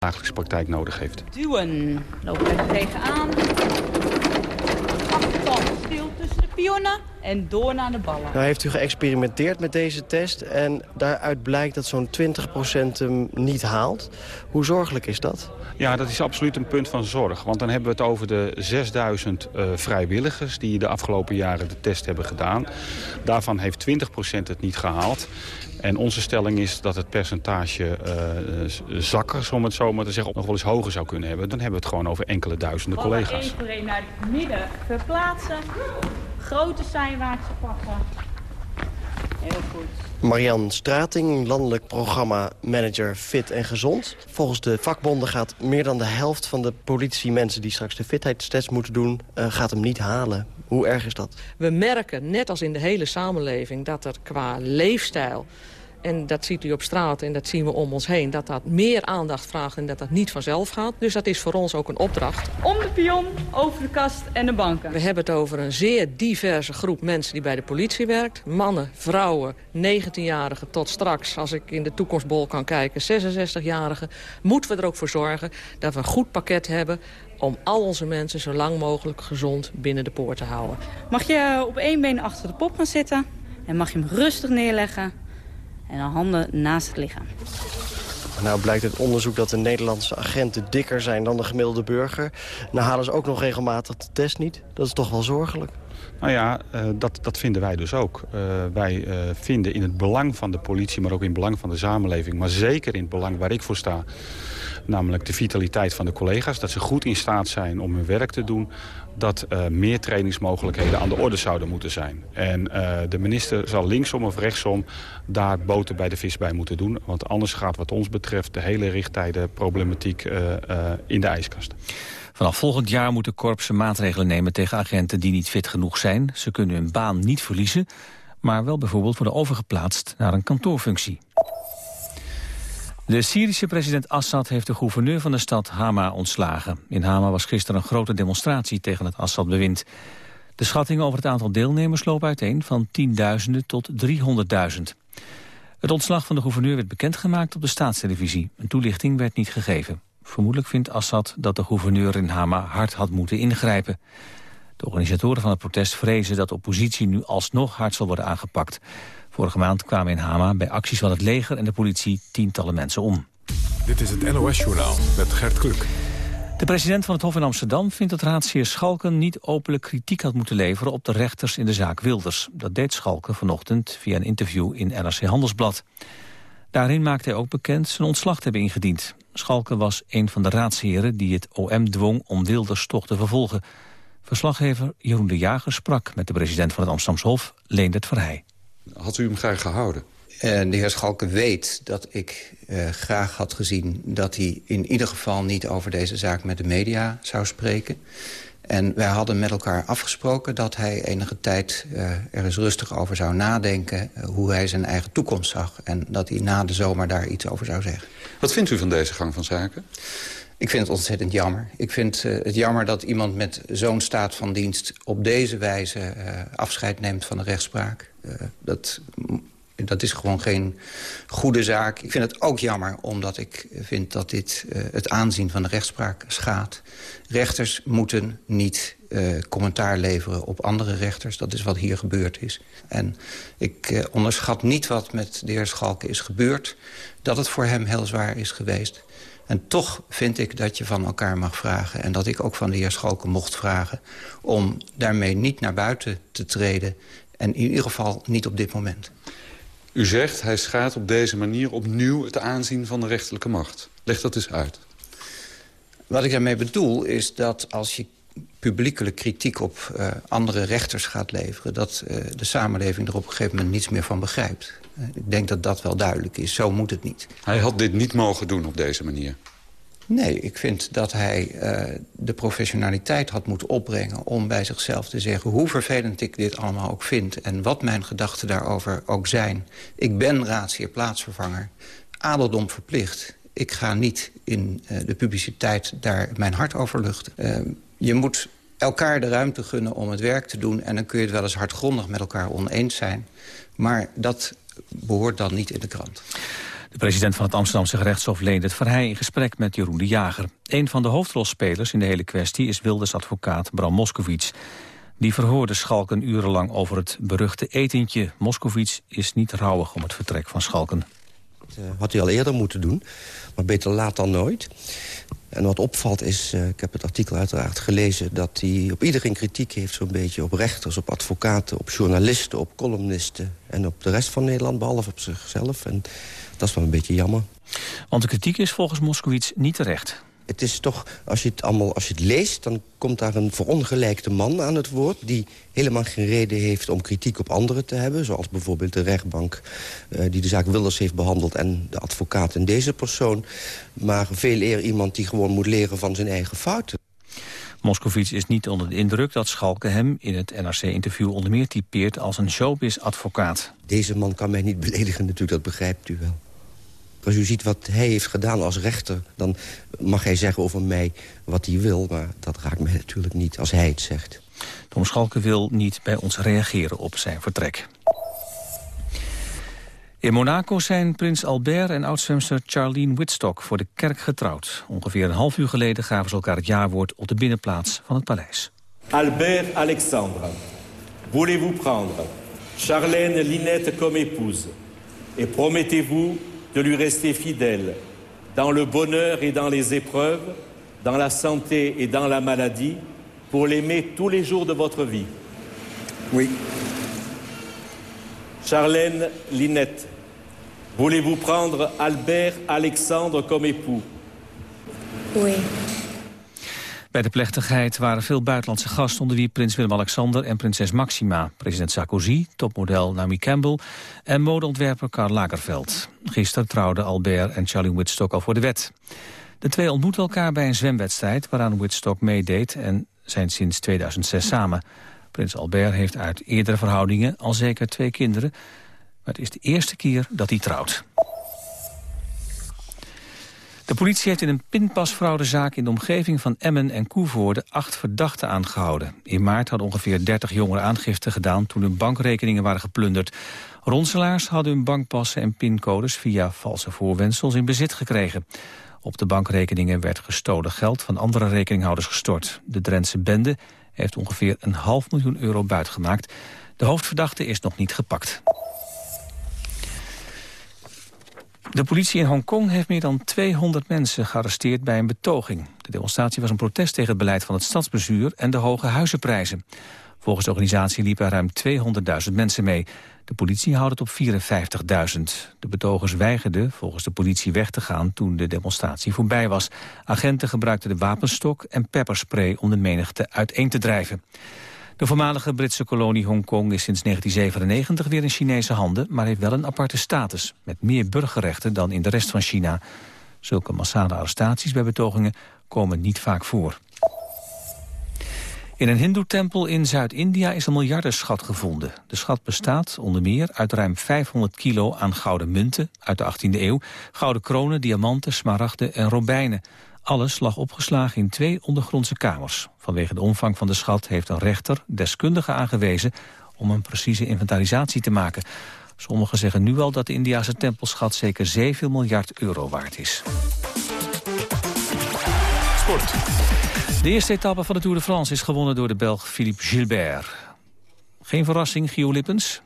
dagelijkse praktijk nodig heeft. Duwen. Lopen we er tegenaan. Achterkant stil tussen de pionnen en door naar de ballen. Nou heeft u geëxperimenteerd met deze test en daaruit blijkt dat zo'n 20% hem niet haalt. Hoe zorgelijk is dat? Ja, dat is absoluut een punt van zorg. Want dan hebben we het over de 6000 uh, vrijwilligers... die de afgelopen jaren de test hebben gedaan. Daarvan heeft 20% het niet gehaald. En onze stelling is dat het percentage uh, zakkers, om het zo maar te zeggen, nog wel eens hoger zou kunnen hebben. Dan hebben we het gewoon over enkele duizenden collega's. Één naar het midden verplaatsen. Grote zijwaartse pakken. Heel goed. Marian Strating, landelijk programma-manager Fit en Gezond. Volgens de vakbonden gaat meer dan de helft van de politiemensen... die straks de fitheidstest moeten doen, uh, gaat hem niet halen. Hoe erg is dat? We merken, net als in de hele samenleving, dat er qua leefstijl... En dat ziet u op straat en dat zien we om ons heen. Dat dat meer aandacht vraagt en dat dat niet vanzelf gaat. Dus dat is voor ons ook een opdracht. Om de pion, over de kast en de banken. We hebben het over een zeer diverse groep mensen die bij de politie werkt. Mannen, vrouwen, 19-jarigen tot straks, als ik in de toekomstbol kan kijken, 66-jarigen. Moeten we er ook voor zorgen dat we een goed pakket hebben om al onze mensen zo lang mogelijk gezond binnen de poort te houden. Mag je op één been achter de pop gaan zitten en mag je hem rustig neerleggen en dan handen naast het lichaam. Nou blijkt het onderzoek dat de Nederlandse agenten dikker zijn dan de gemiddelde burger. Nou halen ze ook nog regelmatig de test niet. Dat is toch wel zorgelijk. Nou ja, uh, dat, dat vinden wij dus ook. Uh, wij uh, vinden in het belang van de politie, maar ook in het belang van de samenleving... maar zeker in het belang waar ik voor sta... namelijk de vitaliteit van de collega's... dat ze goed in staat zijn om hun werk te doen dat uh, meer trainingsmogelijkheden aan de orde zouden moeten zijn. En uh, de minister zal linksom of rechtsom daar boten bij de vis bij moeten doen. Want anders gaat wat ons betreft de hele richttijdenproblematiek uh, in de ijskast. Vanaf volgend jaar moeten korpsen maatregelen nemen tegen agenten die niet fit genoeg zijn. Ze kunnen hun baan niet verliezen, maar wel bijvoorbeeld worden overgeplaatst naar een kantoorfunctie. De Syrische president Assad heeft de gouverneur van de stad Hama ontslagen. In Hama was gisteren een grote demonstratie tegen het Assad-bewind. De schattingen over het aantal deelnemers lopen uiteen van tienduizenden tot 300.000. Het ontslag van de gouverneur werd bekendgemaakt op de staatstelevisie. Een toelichting werd niet gegeven. Vermoedelijk vindt Assad dat de gouverneur in Hama hard had moeten ingrijpen. De organisatoren van het protest vrezen dat de oppositie nu alsnog hard zal worden aangepakt. Vorige maand kwamen in Hama bij acties van het leger en de politie tientallen mensen om. Dit is het NOS-journaal met Gert Kluk. De president van het Hof in Amsterdam vindt dat raadsheer Schalken niet openlijk kritiek had moeten leveren op de rechters in de zaak Wilders. Dat deed Schalken vanochtend via een interview in NRC Handelsblad. Daarin maakte hij ook bekend zijn ontslag te hebben ingediend. Schalken was een van de raadsheren die het OM dwong om Wilders toch te vervolgen. Verslaggever Jeroen de Jager sprak met de president van het Amsterdamse Hof, Leendert Verheij. Had u hem graag gehouden? Uh, de heer Schalke weet dat ik uh, graag had gezien... dat hij in ieder geval niet over deze zaak met de media zou spreken. En wij hadden met elkaar afgesproken dat hij enige tijd uh, er eens rustig over zou nadenken... hoe hij zijn eigen toekomst zag. En dat hij na de zomer daar iets over zou zeggen. Wat vindt u van deze gang van zaken? Ik vind het ontzettend jammer. Ik vind uh, het jammer dat iemand met zo'n staat van dienst... op deze wijze uh, afscheid neemt van de rechtspraak. Uh, dat, dat is gewoon geen goede zaak. Ik vind het ook jammer omdat ik vind dat dit het aanzien van de rechtspraak schaadt. Rechters moeten niet commentaar leveren op andere rechters. Dat is wat hier gebeurd is. En ik onderschat niet wat met de heer Schalke is gebeurd. Dat het voor hem heel zwaar is geweest. En toch vind ik dat je van elkaar mag vragen... en dat ik ook van de heer Schalken mocht vragen... om daarmee niet naar buiten te treden. En in ieder geval niet op dit moment. U zegt, hij schaadt op deze manier opnieuw het aanzien van de rechterlijke macht. Leg dat eens uit. Wat ik daarmee bedoel is dat als je publiekelijk kritiek op uh, andere rechters gaat leveren... dat uh, de samenleving er op een gegeven moment niets meer van begrijpt. Uh, ik denk dat dat wel duidelijk is. Zo moet het niet. Hij had dit niet mogen doen op deze manier? Nee, ik vind dat hij de professionaliteit had moeten opbrengen... om bij zichzelf te zeggen hoe vervelend ik dit allemaal ook vind... en wat mijn gedachten daarover ook zijn. Ik ben raadsheer plaatsvervanger. Adeldom verplicht. Ik ga niet in de publiciteit daar mijn hart over luchten. Ehm, je moet elkaar de ruimte gunnen om het werk te doen... en dan kun je het wel eens hardgrondig met elkaar oneens zijn. Maar dat behoort dan niet in de krant. De president van het Amsterdamse gerechtshof Leendert Verheij in gesprek met Jeroen de Jager. Een van de hoofdrolspelers in de hele kwestie is Wilders advocaat Bram Moskowitz. Die verhoorde Schalken urenlang over het beruchte etentje. Moskowitz is niet rouwig om het vertrek van Schalken. Dat uh, had hij al eerder moeten doen, maar beter laat dan nooit. En wat opvalt is, uh, ik heb het artikel uiteraard gelezen... dat hij op iedereen kritiek heeft zo'n beetje. Op rechters, op advocaten, op journalisten, op columnisten... en op de rest van Nederland, behalve op zichzelf. En dat is wel een beetje jammer. Want de kritiek is volgens Moskowitz niet terecht het is toch, als je het, allemaal, als je het leest... dan komt daar een verongelijkte man aan het woord... die helemaal geen reden heeft om kritiek op anderen te hebben. Zoals bijvoorbeeld de rechtbank uh, die de zaak Wilders heeft behandeld... en de advocaat in deze persoon. Maar veel eer iemand die gewoon moet leren van zijn eigen fouten. Moskovits is niet onder de indruk dat Schalke hem in het NRC-interview onder meer typeert als een showbiz-advocaat. Deze man kan mij niet beledigen natuurlijk, dat begrijpt u wel. Als u ziet wat hij heeft gedaan als rechter... dan mag hij zeggen over mij wat hij wil, maar dat raakt mij natuurlijk niet als hij het zegt. Tom Schalke wil niet bij ons reageren op zijn vertrek. In Monaco zijn prins Albert en oudzwemster Charlene Whitstock voor de kerk getrouwd. Ongeveer een half uur geleden gaven ze elkaar het jaarwoord op de binnenplaats van het paleis. Albert Alexandre, voulez-vous prendre Charlène Linette comme épouse et promettez-vous de lui rester fidèle dans le bonheur et dans les épreuves, dans la santé et dans la maladie, pour l'aimer tous les jours de votre vie. Oui. Charlène Linette, voulez-vous prendre Albert Alexandre comme époux? Oui. Bij de plechtigheid waren veel buitenlandse gasten... onder wie prins Willem-Alexander en prinses Maxima... president Sarkozy, topmodel Naomi Campbell... en modeontwerper Karl Lagerfeld. Gisteren trouwden Albert en Charlie Whitstock al voor de wet. De twee ontmoeten elkaar bij een zwemwedstrijd... waaraan Whitstock meedeed en zijn sinds 2006 samen. Prins Albert heeft uit eerdere verhoudingen al zeker twee kinderen... maar het is de eerste keer dat hij trouwt. De politie heeft in een pinpasfraudezaak in de omgeving van Emmen en Koevoorde acht verdachten aangehouden. In maart hadden ongeveer 30 jongeren aangifte gedaan toen hun bankrekeningen waren geplunderd. Ronselaars hadden hun bankpassen en pincodes via valse voorwensels in bezit gekregen. Op de bankrekeningen werd gestolen geld van andere rekeninghouders gestort. De Drentse bende heeft ongeveer een half miljoen euro buitgemaakt. De hoofdverdachte is nog niet gepakt. De politie in Hongkong heeft meer dan 200 mensen gearresteerd bij een betoging. De demonstratie was een protest tegen het beleid van het stadsbestuur en de hoge huizenprijzen. Volgens de organisatie liepen ruim 200.000 mensen mee. De politie houdt het op 54.000. De betogers weigerden volgens de politie weg te gaan toen de demonstratie voorbij was. Agenten gebruikten de wapenstok en pepperspray om de menigte uiteen te drijven. De voormalige Britse kolonie Hongkong is sinds 1997 weer in Chinese handen... maar heeft wel een aparte status, met meer burgerrechten dan in de rest van China. Zulke massale arrestaties bij betogingen komen niet vaak voor. In een hindoe-tempel in Zuid-India is een miljardenschat gevonden. De schat bestaat onder meer uit ruim 500 kilo aan gouden munten uit de 18e eeuw... gouden kronen, diamanten, smaragden en robijnen. Alles lag opgeslagen in twee ondergrondse kamers. Vanwege de omvang van de schat heeft een rechter deskundigen aangewezen... om een precieze inventarisatie te maken. Sommigen zeggen nu al dat de Indiase tempelschat zeker 7 miljard euro waard is. Sport. De eerste etappe van de Tour de France is gewonnen door de Belg Philippe Gilbert. Geen verrassing, Gio Lippens?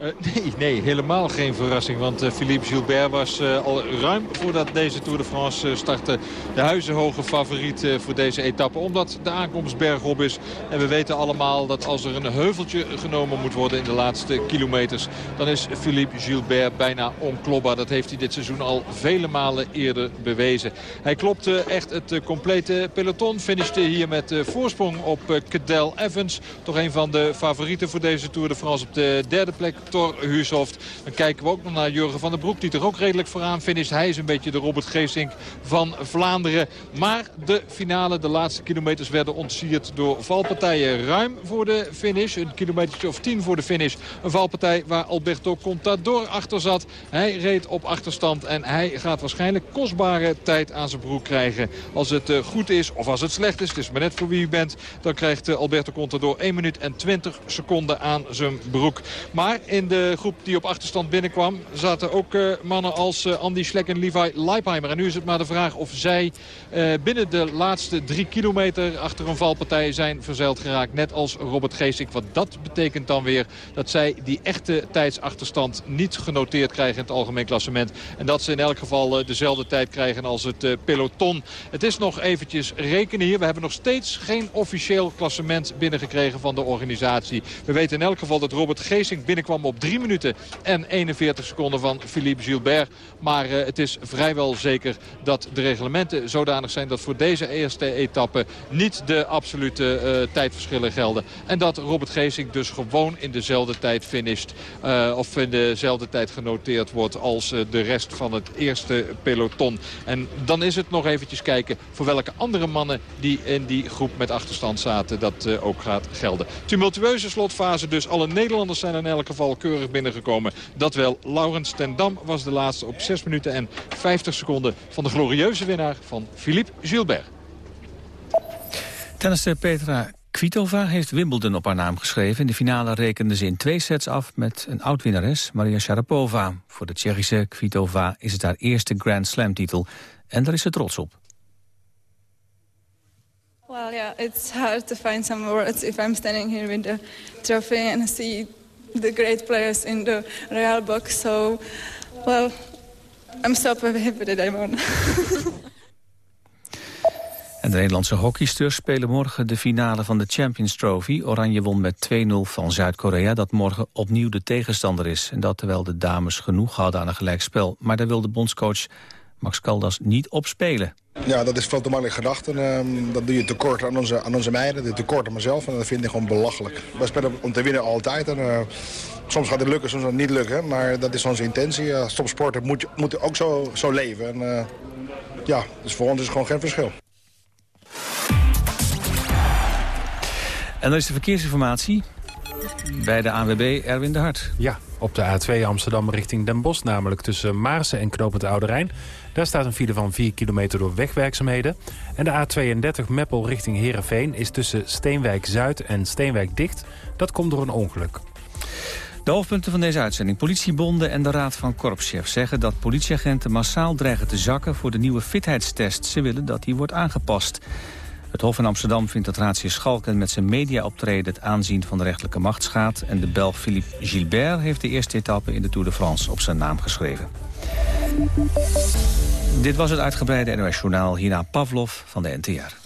Uh, nee, nee, helemaal geen verrassing. Want uh, Philippe Gilbert was uh, al ruim voordat deze Tour de France startte... de huizenhoge favoriet voor deze etappe. Omdat de aankomst bergop is. En we weten allemaal dat als er een heuveltje genomen moet worden in de laatste kilometers... dan is Philippe Gilbert bijna onklopbaar. Dat heeft hij dit seizoen al vele malen eerder bewezen. Hij klopte echt het complete peloton. Finishte hier met voorsprong op Cadel Evans. Toch een van de favorieten voor deze Tour de France op de derde plek Huushoft. Dan kijken we ook nog naar Jurgen van der Broek. Die er ook redelijk vooraan finisht. Hij is een beetje de Robert Geesink van Vlaanderen. Maar de finale, de laatste kilometers werden ontsierd door valpartijen. Ruim voor de finish. Een kilometertje of tien voor de finish. Een valpartij waar Alberto Contador achter zat. Hij reed op achterstand en hij gaat waarschijnlijk kostbare tijd aan zijn broek krijgen. Als het eh, goed is of als het slecht is, het is maar net voor wie u bent... dan krijgt eh, Alberto Contador 1 minuut en 20 seconden aan zijn broek. Maar in de groep die op achterstand binnenkwam zaten ook uh, mannen als uh, Andy Schleck en Levi Leipheimer. En nu is het maar de vraag of zij uh, binnen de laatste drie kilometer achter een valpartij zijn verzeild geraakt. Net als Robert Geesink. Wat dat betekent dan weer dat zij die echte tijdsachterstand niet genoteerd krijgen in het algemeen klassement. En dat ze in elk geval dezelfde tijd krijgen als het peloton. Het is nog eventjes rekenen hier. We hebben nog steeds geen officieel klassement binnengekregen van de organisatie. We weten in elk geval dat Robert Geesink binnenkwam op 3 minuten en 41 seconden van Philippe Gilbert. Maar uh, het is vrijwel zeker dat de reglementen zodanig zijn dat voor deze eerste etappe niet de absolute uh, tijdverschillen gelden. En dat Robert Geesink dus gewoon in dezelfde tijd finisht. Uh, of in dezelfde tijd genoteerd wordt als de rest van het eerste peloton. En dan is het nog eventjes kijken voor welke andere mannen die in die groep met achterstand zaten dat ook gaat gelden. Tumultueuze slotfase dus. Alle Nederlanders zijn in elk geval keurig binnengekomen. Dat wel. Laurens ten Dam was de laatste op 6 minuten en 50 seconden van de glorieuze winnaar van Philippe Gilbert. Tennisster Petra Kvitova heeft Wimbledon op haar naam geschreven. In de finale rekende ze in twee sets af met een oud-winnares, Maria Sharapova. Voor de Tsjechische Kvitova is het haar eerste Grand Slam-titel. En daar is ze trots op. Well, yeah, it's hard to find some words if I'm standing here with the trophy and see the great players in the Real box. So, well, I'm so happy that I won. En de Nederlandse hockeysters spelen morgen de finale van de Champions Trophy. Oranje won met 2-0 van Zuid-Korea, dat morgen opnieuw de tegenstander is. En dat terwijl de dames genoeg hadden aan een gelijkspel. Maar daar wil de bondscoach Max Caldas niet op spelen. Ja, dat is veel te makkelijk gedacht. En, um, dat doe je tekort aan onze, aan onze meiden, dat tekort aan mezelf. En dat vind ik gewoon belachelijk. Wij spelen om te winnen altijd. En, uh, soms gaat het lukken, soms gaat het niet lukken. Maar dat is onze intentie. Uh, Stopsporten moet, moet ook zo, zo leven. En, uh, ja, dus voor ons is het gewoon geen verschil. En dan is de verkeersinformatie bij de ANWB Erwin de Hart. Ja, op de A2 Amsterdam richting Den Bosch, namelijk tussen Maarsen en Knopend Oude Rijn. Daar staat een file van 4 kilometer door wegwerkzaamheden. En de A32 Meppel richting Heerenveen is tussen Steenwijk Zuid en Steenwijk dicht. Dat komt door een ongeluk. De hoofdpunten van deze uitzending. Politiebonden en de Raad van Korpschefs zeggen dat politieagenten massaal dreigen te zakken voor de nieuwe fitheidstest. Ze willen dat die wordt aangepast. Het Hof in Amsterdam vindt dat raadsheer Schalken met zijn mediaoptreden het aanzien van de rechterlijke macht schaadt. En de Belg Philippe Gilbert heeft de eerste etappe in de Tour de France op zijn naam geschreven. Dit was het uitgebreide NOS Journaal. Hierna Pavlov van de NTR.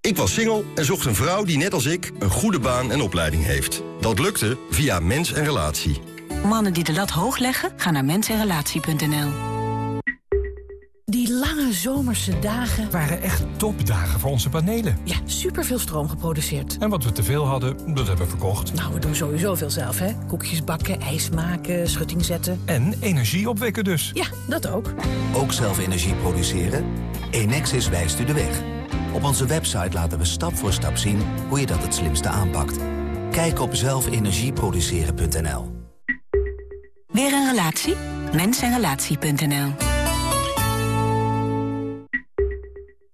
Ik was single en zocht een vrouw die net als ik een goede baan en opleiding heeft. Dat lukte via Mens en Relatie. Mannen die de lat hoog leggen, gaan naar mensenrelatie.nl. Die lange zomerse dagen waren echt topdagen voor onze panelen. Ja, superveel stroom geproduceerd. En wat we teveel hadden, dat hebben we verkocht. Nou, we doen sowieso veel zelf, hè. Koekjes bakken, ijs maken, schutting zetten. En energie opwekken dus. Ja, dat ook. Ook zelf energie produceren? Enexis wijst u de weg. Op onze website laten we stap voor stap zien hoe je dat het slimste aanpakt. Kijk op zelfenergieproduceren.nl Weer een relatie? Mensenrelatie.nl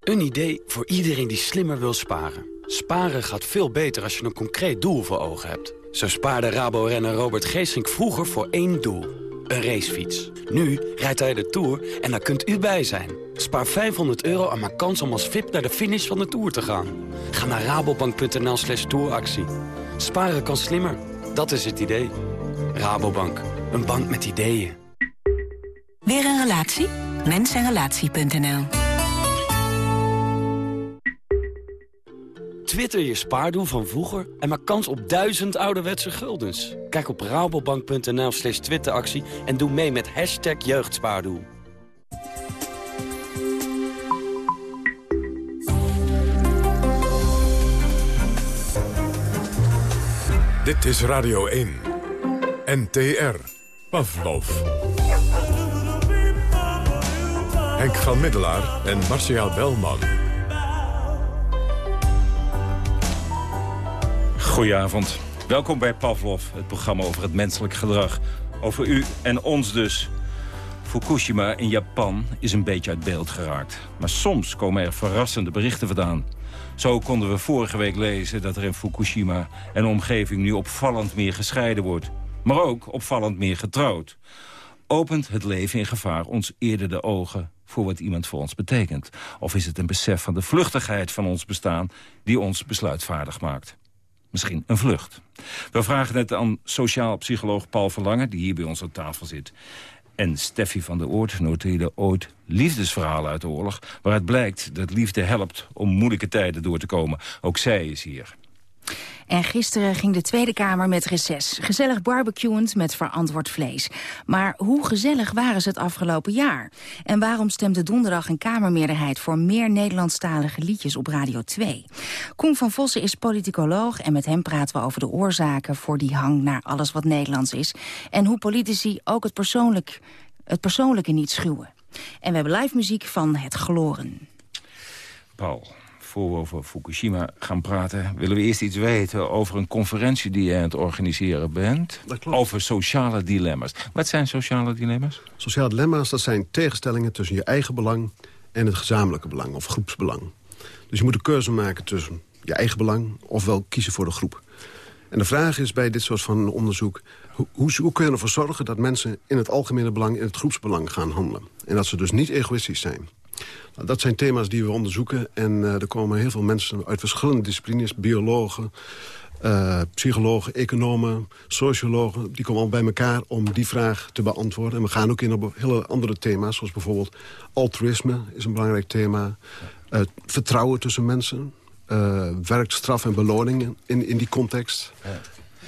Een idee voor iedereen die slimmer wil sparen. Sparen gaat veel beter als je een concreet doel voor ogen hebt. Zo spaarde Rabo-renner Robert Geesink vroeger voor één doel. Een racefiets. Nu rijdt hij de Tour en daar kunt u bij zijn. Spaar 500 euro en maak kans om als VIP naar de finish van de Tour te gaan. Ga naar rabobank.nl slash touractie. Sparen kan slimmer. Dat is het idee. Rabobank. Een bank met ideeën. Weer een relatie? Mensenrelatie.nl Twitter je spaardoel van vroeger en maak kans op duizend ouderwetse guldens. Kijk op rabobank.nl slash twitteractie en doe mee met hashtag jeugdspaardoel. Dit is Radio 1. NTR. Pavlov. Henk van Middelaar en Marcia Belman. Goedenavond. Welkom bij Pavlov, het programma over het menselijk gedrag. Over u en ons dus. Fukushima in Japan is een beetje uit beeld geraakt. Maar soms komen er verrassende berichten vandaan. Zo konden we vorige week lezen dat er in Fukushima en omgeving nu opvallend meer gescheiden wordt. Maar ook opvallend meer getrouwd. Opent het leven in gevaar ons eerder de ogen voor wat iemand voor ons betekent? Of is het een besef van de vluchtigheid van ons bestaan die ons besluitvaardig maakt? Misschien een vlucht. We vragen het aan sociaal psycholoog Paul Verlangen... die hier bij ons aan tafel zit. En Steffi van der Oort noteerde ooit liefdesverhalen uit de oorlog... waaruit blijkt dat liefde helpt om moeilijke tijden door te komen. Ook zij is hier. En gisteren ging de Tweede Kamer met reces. Gezellig barbecuend met verantwoord vlees. Maar hoe gezellig waren ze het afgelopen jaar? En waarom stemde donderdag een Kamermeerderheid... voor meer Nederlandstalige liedjes op Radio 2? Koen van Vossen is politicoloog en met hem praten we over de oorzaken... voor die hang naar alles wat Nederlands is. En hoe politici ook het, persoonlijk, het persoonlijke niet schuwen. En we hebben live muziek van Het Gloren. Paul, voor we over Fukushima gaan praten... willen we eerst iets weten over een conferentie die je aan het organiseren bent. Over sociale dilemma's. Wat zijn sociale dilemma's? Sociale dilemma's, dat zijn tegenstellingen tussen je eigen belang... en het gezamenlijke belang of groepsbelang. Dus je moet een keuze maken tussen je eigen belang... ofwel kiezen voor de groep. En de vraag is bij dit soort van onderzoek... Hoe, hoe, hoe kun je ervoor zorgen dat mensen in het algemene belang... in het groepsbelang gaan handelen? En dat ze dus niet egoïstisch zijn. Nou, dat zijn thema's die we onderzoeken. En uh, er komen heel veel mensen uit verschillende disciplines. Biologen, uh, psychologen, economen, sociologen. Die komen al bij elkaar om die vraag te beantwoorden. En we gaan ook in op hele andere thema's. Zoals bijvoorbeeld altruïsme is een belangrijk thema. Uh, vertrouwen tussen mensen. werk, straf en beloningen in, in die context.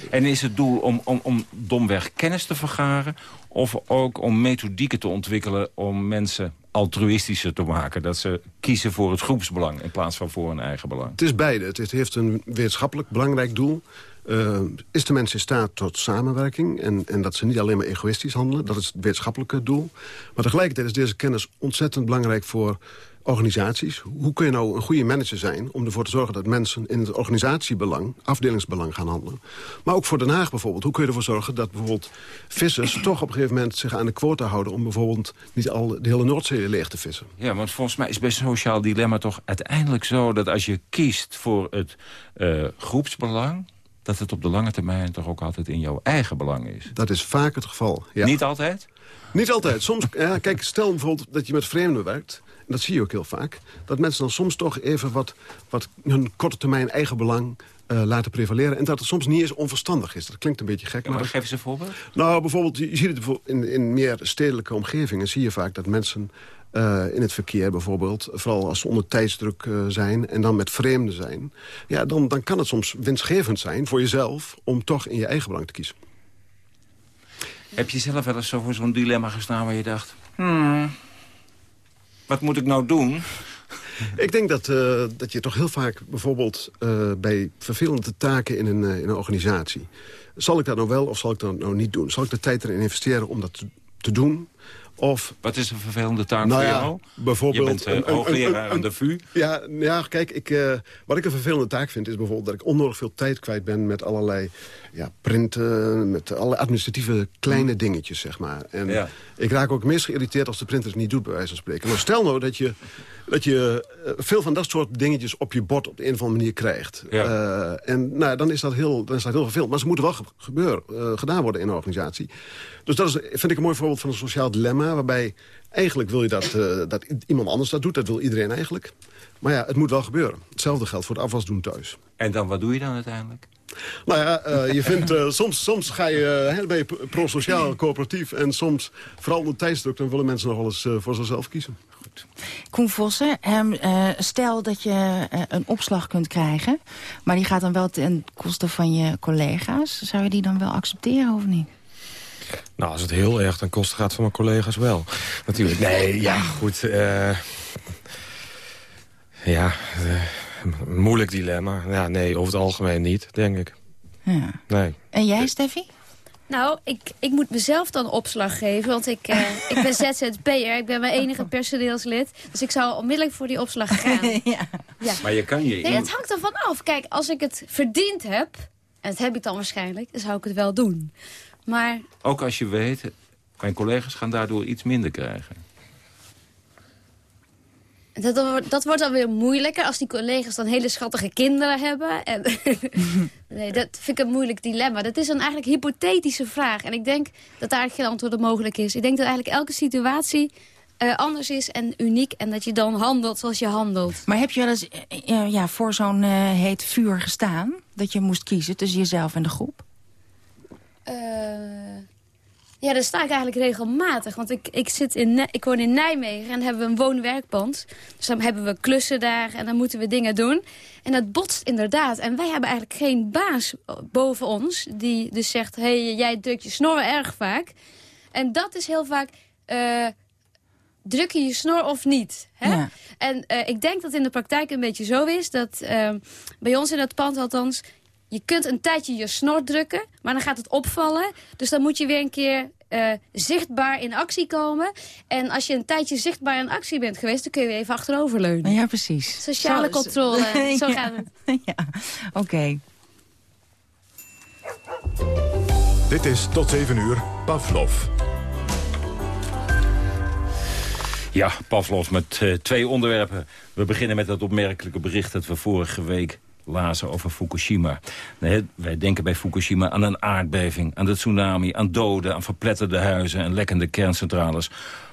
En is het doel om, om, om domweg kennis te vergaren... of ook om methodieken te ontwikkelen om mensen altruïstischer te maken. Dat ze kiezen voor het groepsbelang in plaats van voor hun eigen belang. Het is beide. Het heeft een wetenschappelijk belangrijk doel. Uh, is de mens in staat tot samenwerking... En, en dat ze niet alleen maar egoïstisch handelen. Dat is het wetenschappelijke doel. Maar tegelijkertijd is deze kennis ontzettend belangrijk voor organisaties. Hoe kun je nou een goede manager zijn om ervoor te zorgen dat mensen in het organisatiebelang, afdelingsbelang gaan handelen. Maar ook voor Den Haag bijvoorbeeld. Hoe kun je ervoor zorgen dat bijvoorbeeld vissers toch op een gegeven moment zich aan de quota houden om bijvoorbeeld niet al de hele Noordzee leeg te vissen. Ja, want volgens mij is bij sociaal dilemma toch uiteindelijk zo dat als je kiest voor het uh, groepsbelang dat het op de lange termijn toch ook altijd in jouw eigen belang is. Dat is vaak het geval, ja. Niet altijd? Niet altijd. Soms, ja, kijk, stel bijvoorbeeld dat je met vreemden werkt dat zie je ook heel vaak... dat mensen dan soms toch even wat, wat hun korte termijn eigen belang uh, laten prevaleren. En dat het soms niet eens onverstandig is. Dat klinkt een beetje gek. Ja, maar, maar geef eens een voorbeeld. Nou, bijvoorbeeld, je ziet het in, in meer stedelijke omgevingen... zie je vaak dat mensen uh, in het verkeer bijvoorbeeld... vooral als ze onder tijdsdruk uh, zijn en dan met vreemden zijn... Ja, dan, dan kan het soms winstgevend zijn voor jezelf... om toch in je eigen belang te kiezen. Heb je zelf wel eens zo voor zo'n dilemma gestaan waar je dacht... Hmm, wat moet ik nou doen? Ik denk dat, uh, dat je toch heel vaak bijvoorbeeld uh, bij vervelende taken in een, uh, in een organisatie... zal ik dat nou wel of zal ik dat nou niet doen? Zal ik de tijd erin investeren om dat te doen? Of, Wat is een vervelende taak nou voor ja, jou? Bijvoorbeeld, je bent uh, hoogleraar aan de VU. Ja, ja kijk, ik, uh, wat ik een vervelende taak vind... is bijvoorbeeld dat ik onnodig veel tijd kwijt ben... met allerlei ja, printen, met alle administratieve kleine dingetjes, zeg maar. En ja. ik raak ook meest geïrriteerd als de printer het niet doet, bij wijze van spreken. Maar stel nou dat je, dat je uh, veel van dat soort dingetjes op je bord... op de een of andere manier krijgt. Ja. en nou, dan, is dat heel, dan is dat heel vervelend. Maar ze moeten wel gebeuren, gedaan worden in een organisatie. Dus dat is, vind ik een mooi voorbeeld van een sociaal dilemma... waarbij eigenlijk wil je dat, uh, dat iemand anders dat doet. Dat wil iedereen eigenlijk. Maar ja, het moet wel gebeuren. Hetzelfde geldt voor het afwas doen thuis. En dan, wat doe je dan uiteindelijk? Nou ja, uh, je vindt, uh, soms, soms ga je, uh, ben je pro-sociaal, coöperatief... en soms, vooral onder tijdsdruk, dan willen mensen nog wel eens voor zichzelf kiezen. Goed. Koen Vossen, um, stel dat je een opslag kunt krijgen... maar die gaat dan wel ten koste van je collega's. Zou je die dan wel accepteren of niet? Nou, als het heel erg ten koste gaat van mijn collega's wel. Natuurlijk. Nee, ja, goed. Uh, ja, uh, moeilijk dilemma. Ja, nee, over het algemeen niet, denk ik. Ja. Nee. En jij, Steffi? Nou, ik, ik moet mezelf dan opslag geven, want ik, uh, ik ben ZZP'er. Ik ben mijn enige personeelslid. Dus ik zou onmiddellijk voor die opslag gaan. ja. ja. Maar je kan je... Nee, het hangt ervan af. Kijk, als ik het verdiend heb, en dat heb ik dan waarschijnlijk, dan zou ik het wel doen. Maar... Ook als je weet, mijn collega's gaan daardoor iets minder krijgen. Dat, dat wordt dan weer moeilijker als die collega's dan hele schattige kinderen hebben. En nee, dat vind ik een moeilijk dilemma. Dat is een eigenlijk hypothetische vraag. En ik denk dat daar geen antwoord op mogelijk is. Ik denk dat eigenlijk elke situatie uh, anders is en uniek. En dat je dan handelt zoals je handelt. Maar heb je wel eens uh, ja, voor zo'n uh, heet vuur gestaan? Dat je moest kiezen tussen jezelf en de groep? Ja, daar sta ik eigenlijk regelmatig. Want ik, ik, zit in, ik woon in Nijmegen en hebben we een woon-werkband. Dus dan hebben we klussen daar en dan moeten we dingen doen. En dat botst inderdaad. En wij hebben eigenlijk geen baas boven ons. Die dus zegt, hé, hey, jij drukt je snor erg vaak. En dat is heel vaak... Uh, druk je je snor of niet? Hè? Ja. En uh, ik denk dat in de praktijk een beetje zo is... dat uh, bij ons in het pand althans je kunt een tijdje je snor drukken, maar dan gaat het opvallen. Dus dan moet je weer een keer uh, zichtbaar in actie komen. En als je een tijdje zichtbaar in actie bent geweest... dan kun je weer even achteroverleunen. Ja, precies. Sociale zo, controle, zo ja. gaat het. Ja, oké. Okay. Dit is tot 7 uur Pavlov. Ja, Pavlov met uh, twee onderwerpen. We beginnen met dat opmerkelijke bericht dat we vorige week lazen over Fukushima. Wij denken bij Fukushima aan een aardbeving, aan de tsunami... aan doden, aan verpletterde huizen en lekkende kerncentrales.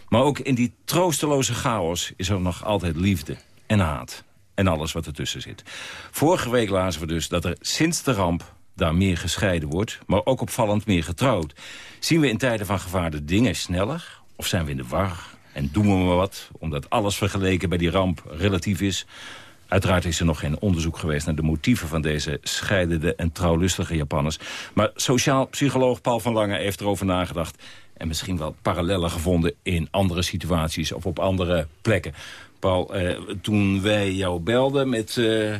Maar ook in die troosteloze chaos is er nog altijd liefde en haat. En alles wat ertussen zit. Vorige week lazen we dus dat er sinds de ramp daar meer gescheiden wordt... maar ook opvallend meer getrouwd. Zien we in tijden van gevaar de dingen sneller? Of zijn we in de war? En doen we maar wat, omdat alles vergeleken bij die ramp relatief is... Uiteraard is er nog geen onderzoek geweest naar de motieven van deze scheidende en trouwlustige Japanners. Maar sociaal psycholoog Paul van Lange heeft erover nagedacht. En misschien wel parallellen gevonden in andere situaties of op andere plekken. Eh, toen wij jou belden met, uh,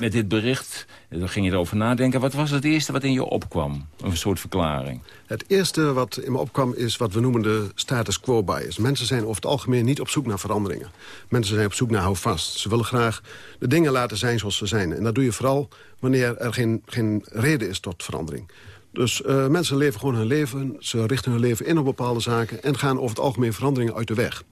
met dit bericht, dan ging je erover nadenken. Wat was het eerste wat in je opkwam? Een soort verklaring. Het eerste wat in me opkwam is wat we noemen de status quo bias. Mensen zijn over het algemeen niet op zoek naar veranderingen. Mensen zijn op zoek naar houvast. Ze willen graag de dingen laten zijn zoals ze zijn. En dat doe je vooral wanneer er geen, geen reden is tot verandering. Dus mensen leven gewoon hun leven, ze richten hun leven in op bepaalde zaken... en gaan over het algemeen veranderingen uit de weg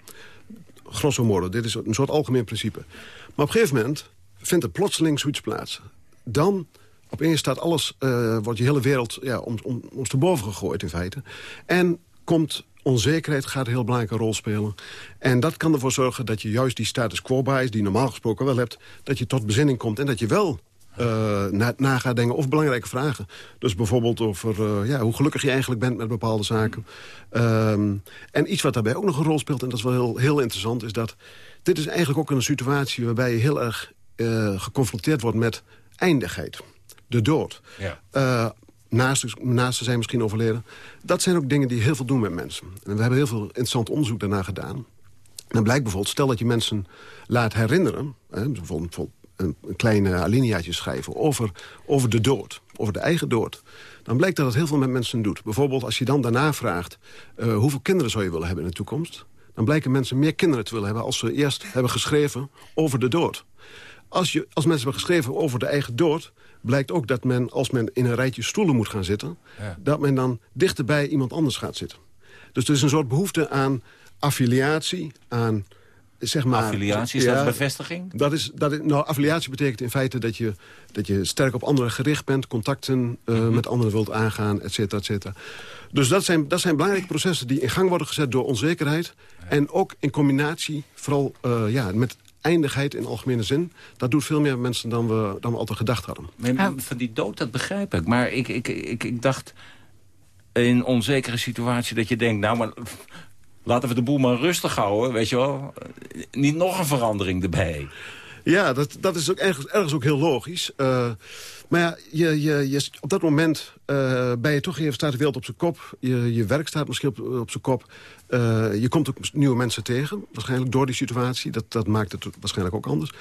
grosso modo. Dit is een soort algemeen principe. Maar op een gegeven moment vindt er plotseling zoiets plaats. Dan opeens staat alles, uh, wordt je hele wereld ja, om, om, ons te boven gegooid in feite. En komt onzekerheid gaat een heel belangrijke rol spelen. En dat kan ervoor zorgen dat je juist die status quo bias... die normaal gesproken wel hebt, dat je tot bezinning komt... en dat je wel uh, na, na gaat denken of belangrijke vragen. Dus bijvoorbeeld over uh, ja, hoe gelukkig je eigenlijk bent met bepaalde zaken. Um, en iets wat daarbij ook nog een rol speelt, en dat is wel heel, heel interessant... is dat dit is eigenlijk ook een situatie waarbij je heel erg uh, geconfronteerd wordt met eindigheid. De dood. Ja. Naasten, naasten zijn misschien overleden. Dat zijn ook dingen die heel veel doen met mensen. En we hebben heel veel interessant onderzoek daarna gedaan. En dan blijkt bijvoorbeeld, stel dat je mensen laat herinneren... Hè, bijvoorbeeld een, een kleine alineaatje schrijven over, over de dood, over de eigen dood... dan blijkt dat het heel veel met mensen doet. Bijvoorbeeld als je dan daarna vraagt... Uh, hoeveel kinderen zou je willen hebben in de toekomst... dan blijken mensen meer kinderen te willen hebben... als ze eerst hebben geschreven over de dood. Als, je, als mensen hebben geschreven over de eigen dood... blijkt ook dat men, als men in een rijtje stoelen moet gaan zitten... Ja. dat men dan dichterbij iemand anders gaat zitten. Dus er is een soort behoefte aan affiliatie, aan zeg maar... Affiliatie, is ja, dat bevestiging? Dat is, dat is, nou, affiliatie betekent in feite dat je, dat je sterk op anderen gericht bent... contacten uh, mm -hmm. met anderen wilt aangaan, et cetera, et cetera. Dus dat zijn, dat zijn belangrijke processen die in gang worden gezet door onzekerheid. Ja. En ook in combinatie, vooral uh, ja, met eindigheid in algemene zin. Dat doet veel meer mensen dan we, dan we altijd gedacht hadden. Maar van die dood, dat begrijp ik. Maar ik, ik, ik, ik dacht in een onzekere situatie dat je denkt... nou, maar laten we de boel maar rustig houden, weet je wel. Niet nog een verandering erbij. Ja, dat, dat is ook ergens, ergens ook heel logisch. Uh, maar ja, je, je, je, op dat moment uh, ben je toch even staat de wereld op zijn kop. Je, je werk staat misschien op, zijn kop. Uh, je komt ook nieuwe mensen tegen, waarschijnlijk door die situatie. Dat, dat maakt het waarschijnlijk ook anders.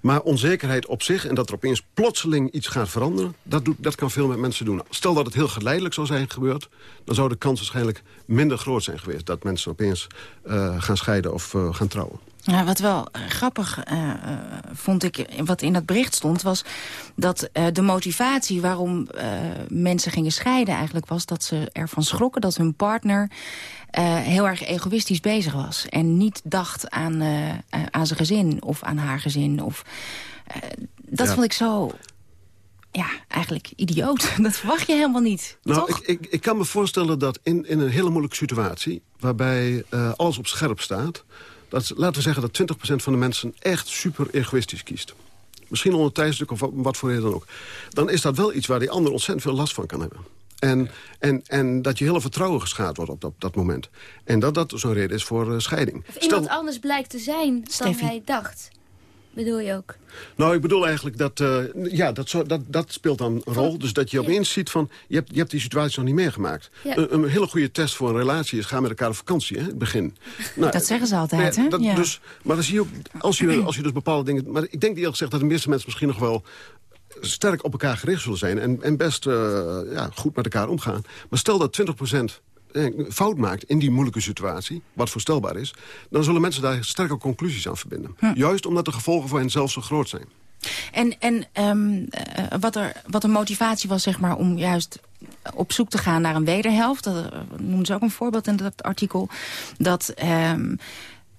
Maar onzekerheid op zich en dat er opeens plotseling iets gaat veranderen... dat, doet, dat kan veel met mensen doen. Stel dat het heel geleidelijk zou zijn gebeurd... dan zou de kans waarschijnlijk minder groot zijn geweest... dat mensen opeens uh, gaan scheiden of gaan trouwen. Ja, wat wel uh, grappig uh, vond ik, wat in dat bericht stond... was dat uh, de motivatie waarom mensen gingen scheiden eigenlijk was... dat ze ervan schrokken dat hun partner heel erg egoïstisch bezig was. En niet dacht aan, aan zijn gezin of aan haar gezin. Of, dat ja. vond ik zo ja, eigenlijk idioot. Dat verwacht je helemaal niet, nou, toch? Ik, ik, ik kan me voorstellen dat in, in een hele moeilijke situatie... waarbij uh, alles op scherp staat... Dat, laten we zeggen dat 20% van de mensen echt super egoïstisch kiest. Misschien onder tijdsdruk of wat voor reden dan ook. Dan is dat wel iets waar die ander ontzettend veel last van kan hebben. En, en, en dat je hele vertrouwen geschaad wordt op dat, dat moment. En dat dat zo'n reden is voor uh, scheiding. Of iemand Stel, anders blijkt te zijn dan hij dacht bedoel je ook? Nou, ik bedoel eigenlijk dat, uh, ja, dat, zo, dat, dat speelt dan een rol. Dus dat je opeens ziet van, je hebt, je hebt die situatie nog niet meegemaakt. Ja. Een, een, hele goede test voor een relatie is, ga met elkaar op vakantie, hè, het begin. Nou, dat zeggen ze altijd, hè? Dat, ja. dus, maar dan zie je ook, als je, als je dus bepaalde dingen... Maar ik denk eerlijk gezegd dat de meeste mensen misschien nog wel sterk op elkaar gericht zullen zijn... en, en best uh, ja, goed met elkaar omgaan. Maar stel dat 20 fout maakt in die moeilijke situatie, wat voorstelbaar is... dan zullen mensen daar sterke conclusies aan verbinden. Hm. Juist omdat de gevolgen voor hen zelf zo groot zijn. En, en um, uh, wat, er, wat een motivatie was zeg maar, om juist op zoek te gaan naar een wederhelft... dat uh, noemen ze ook een voorbeeld in dat artikel... dat... Um,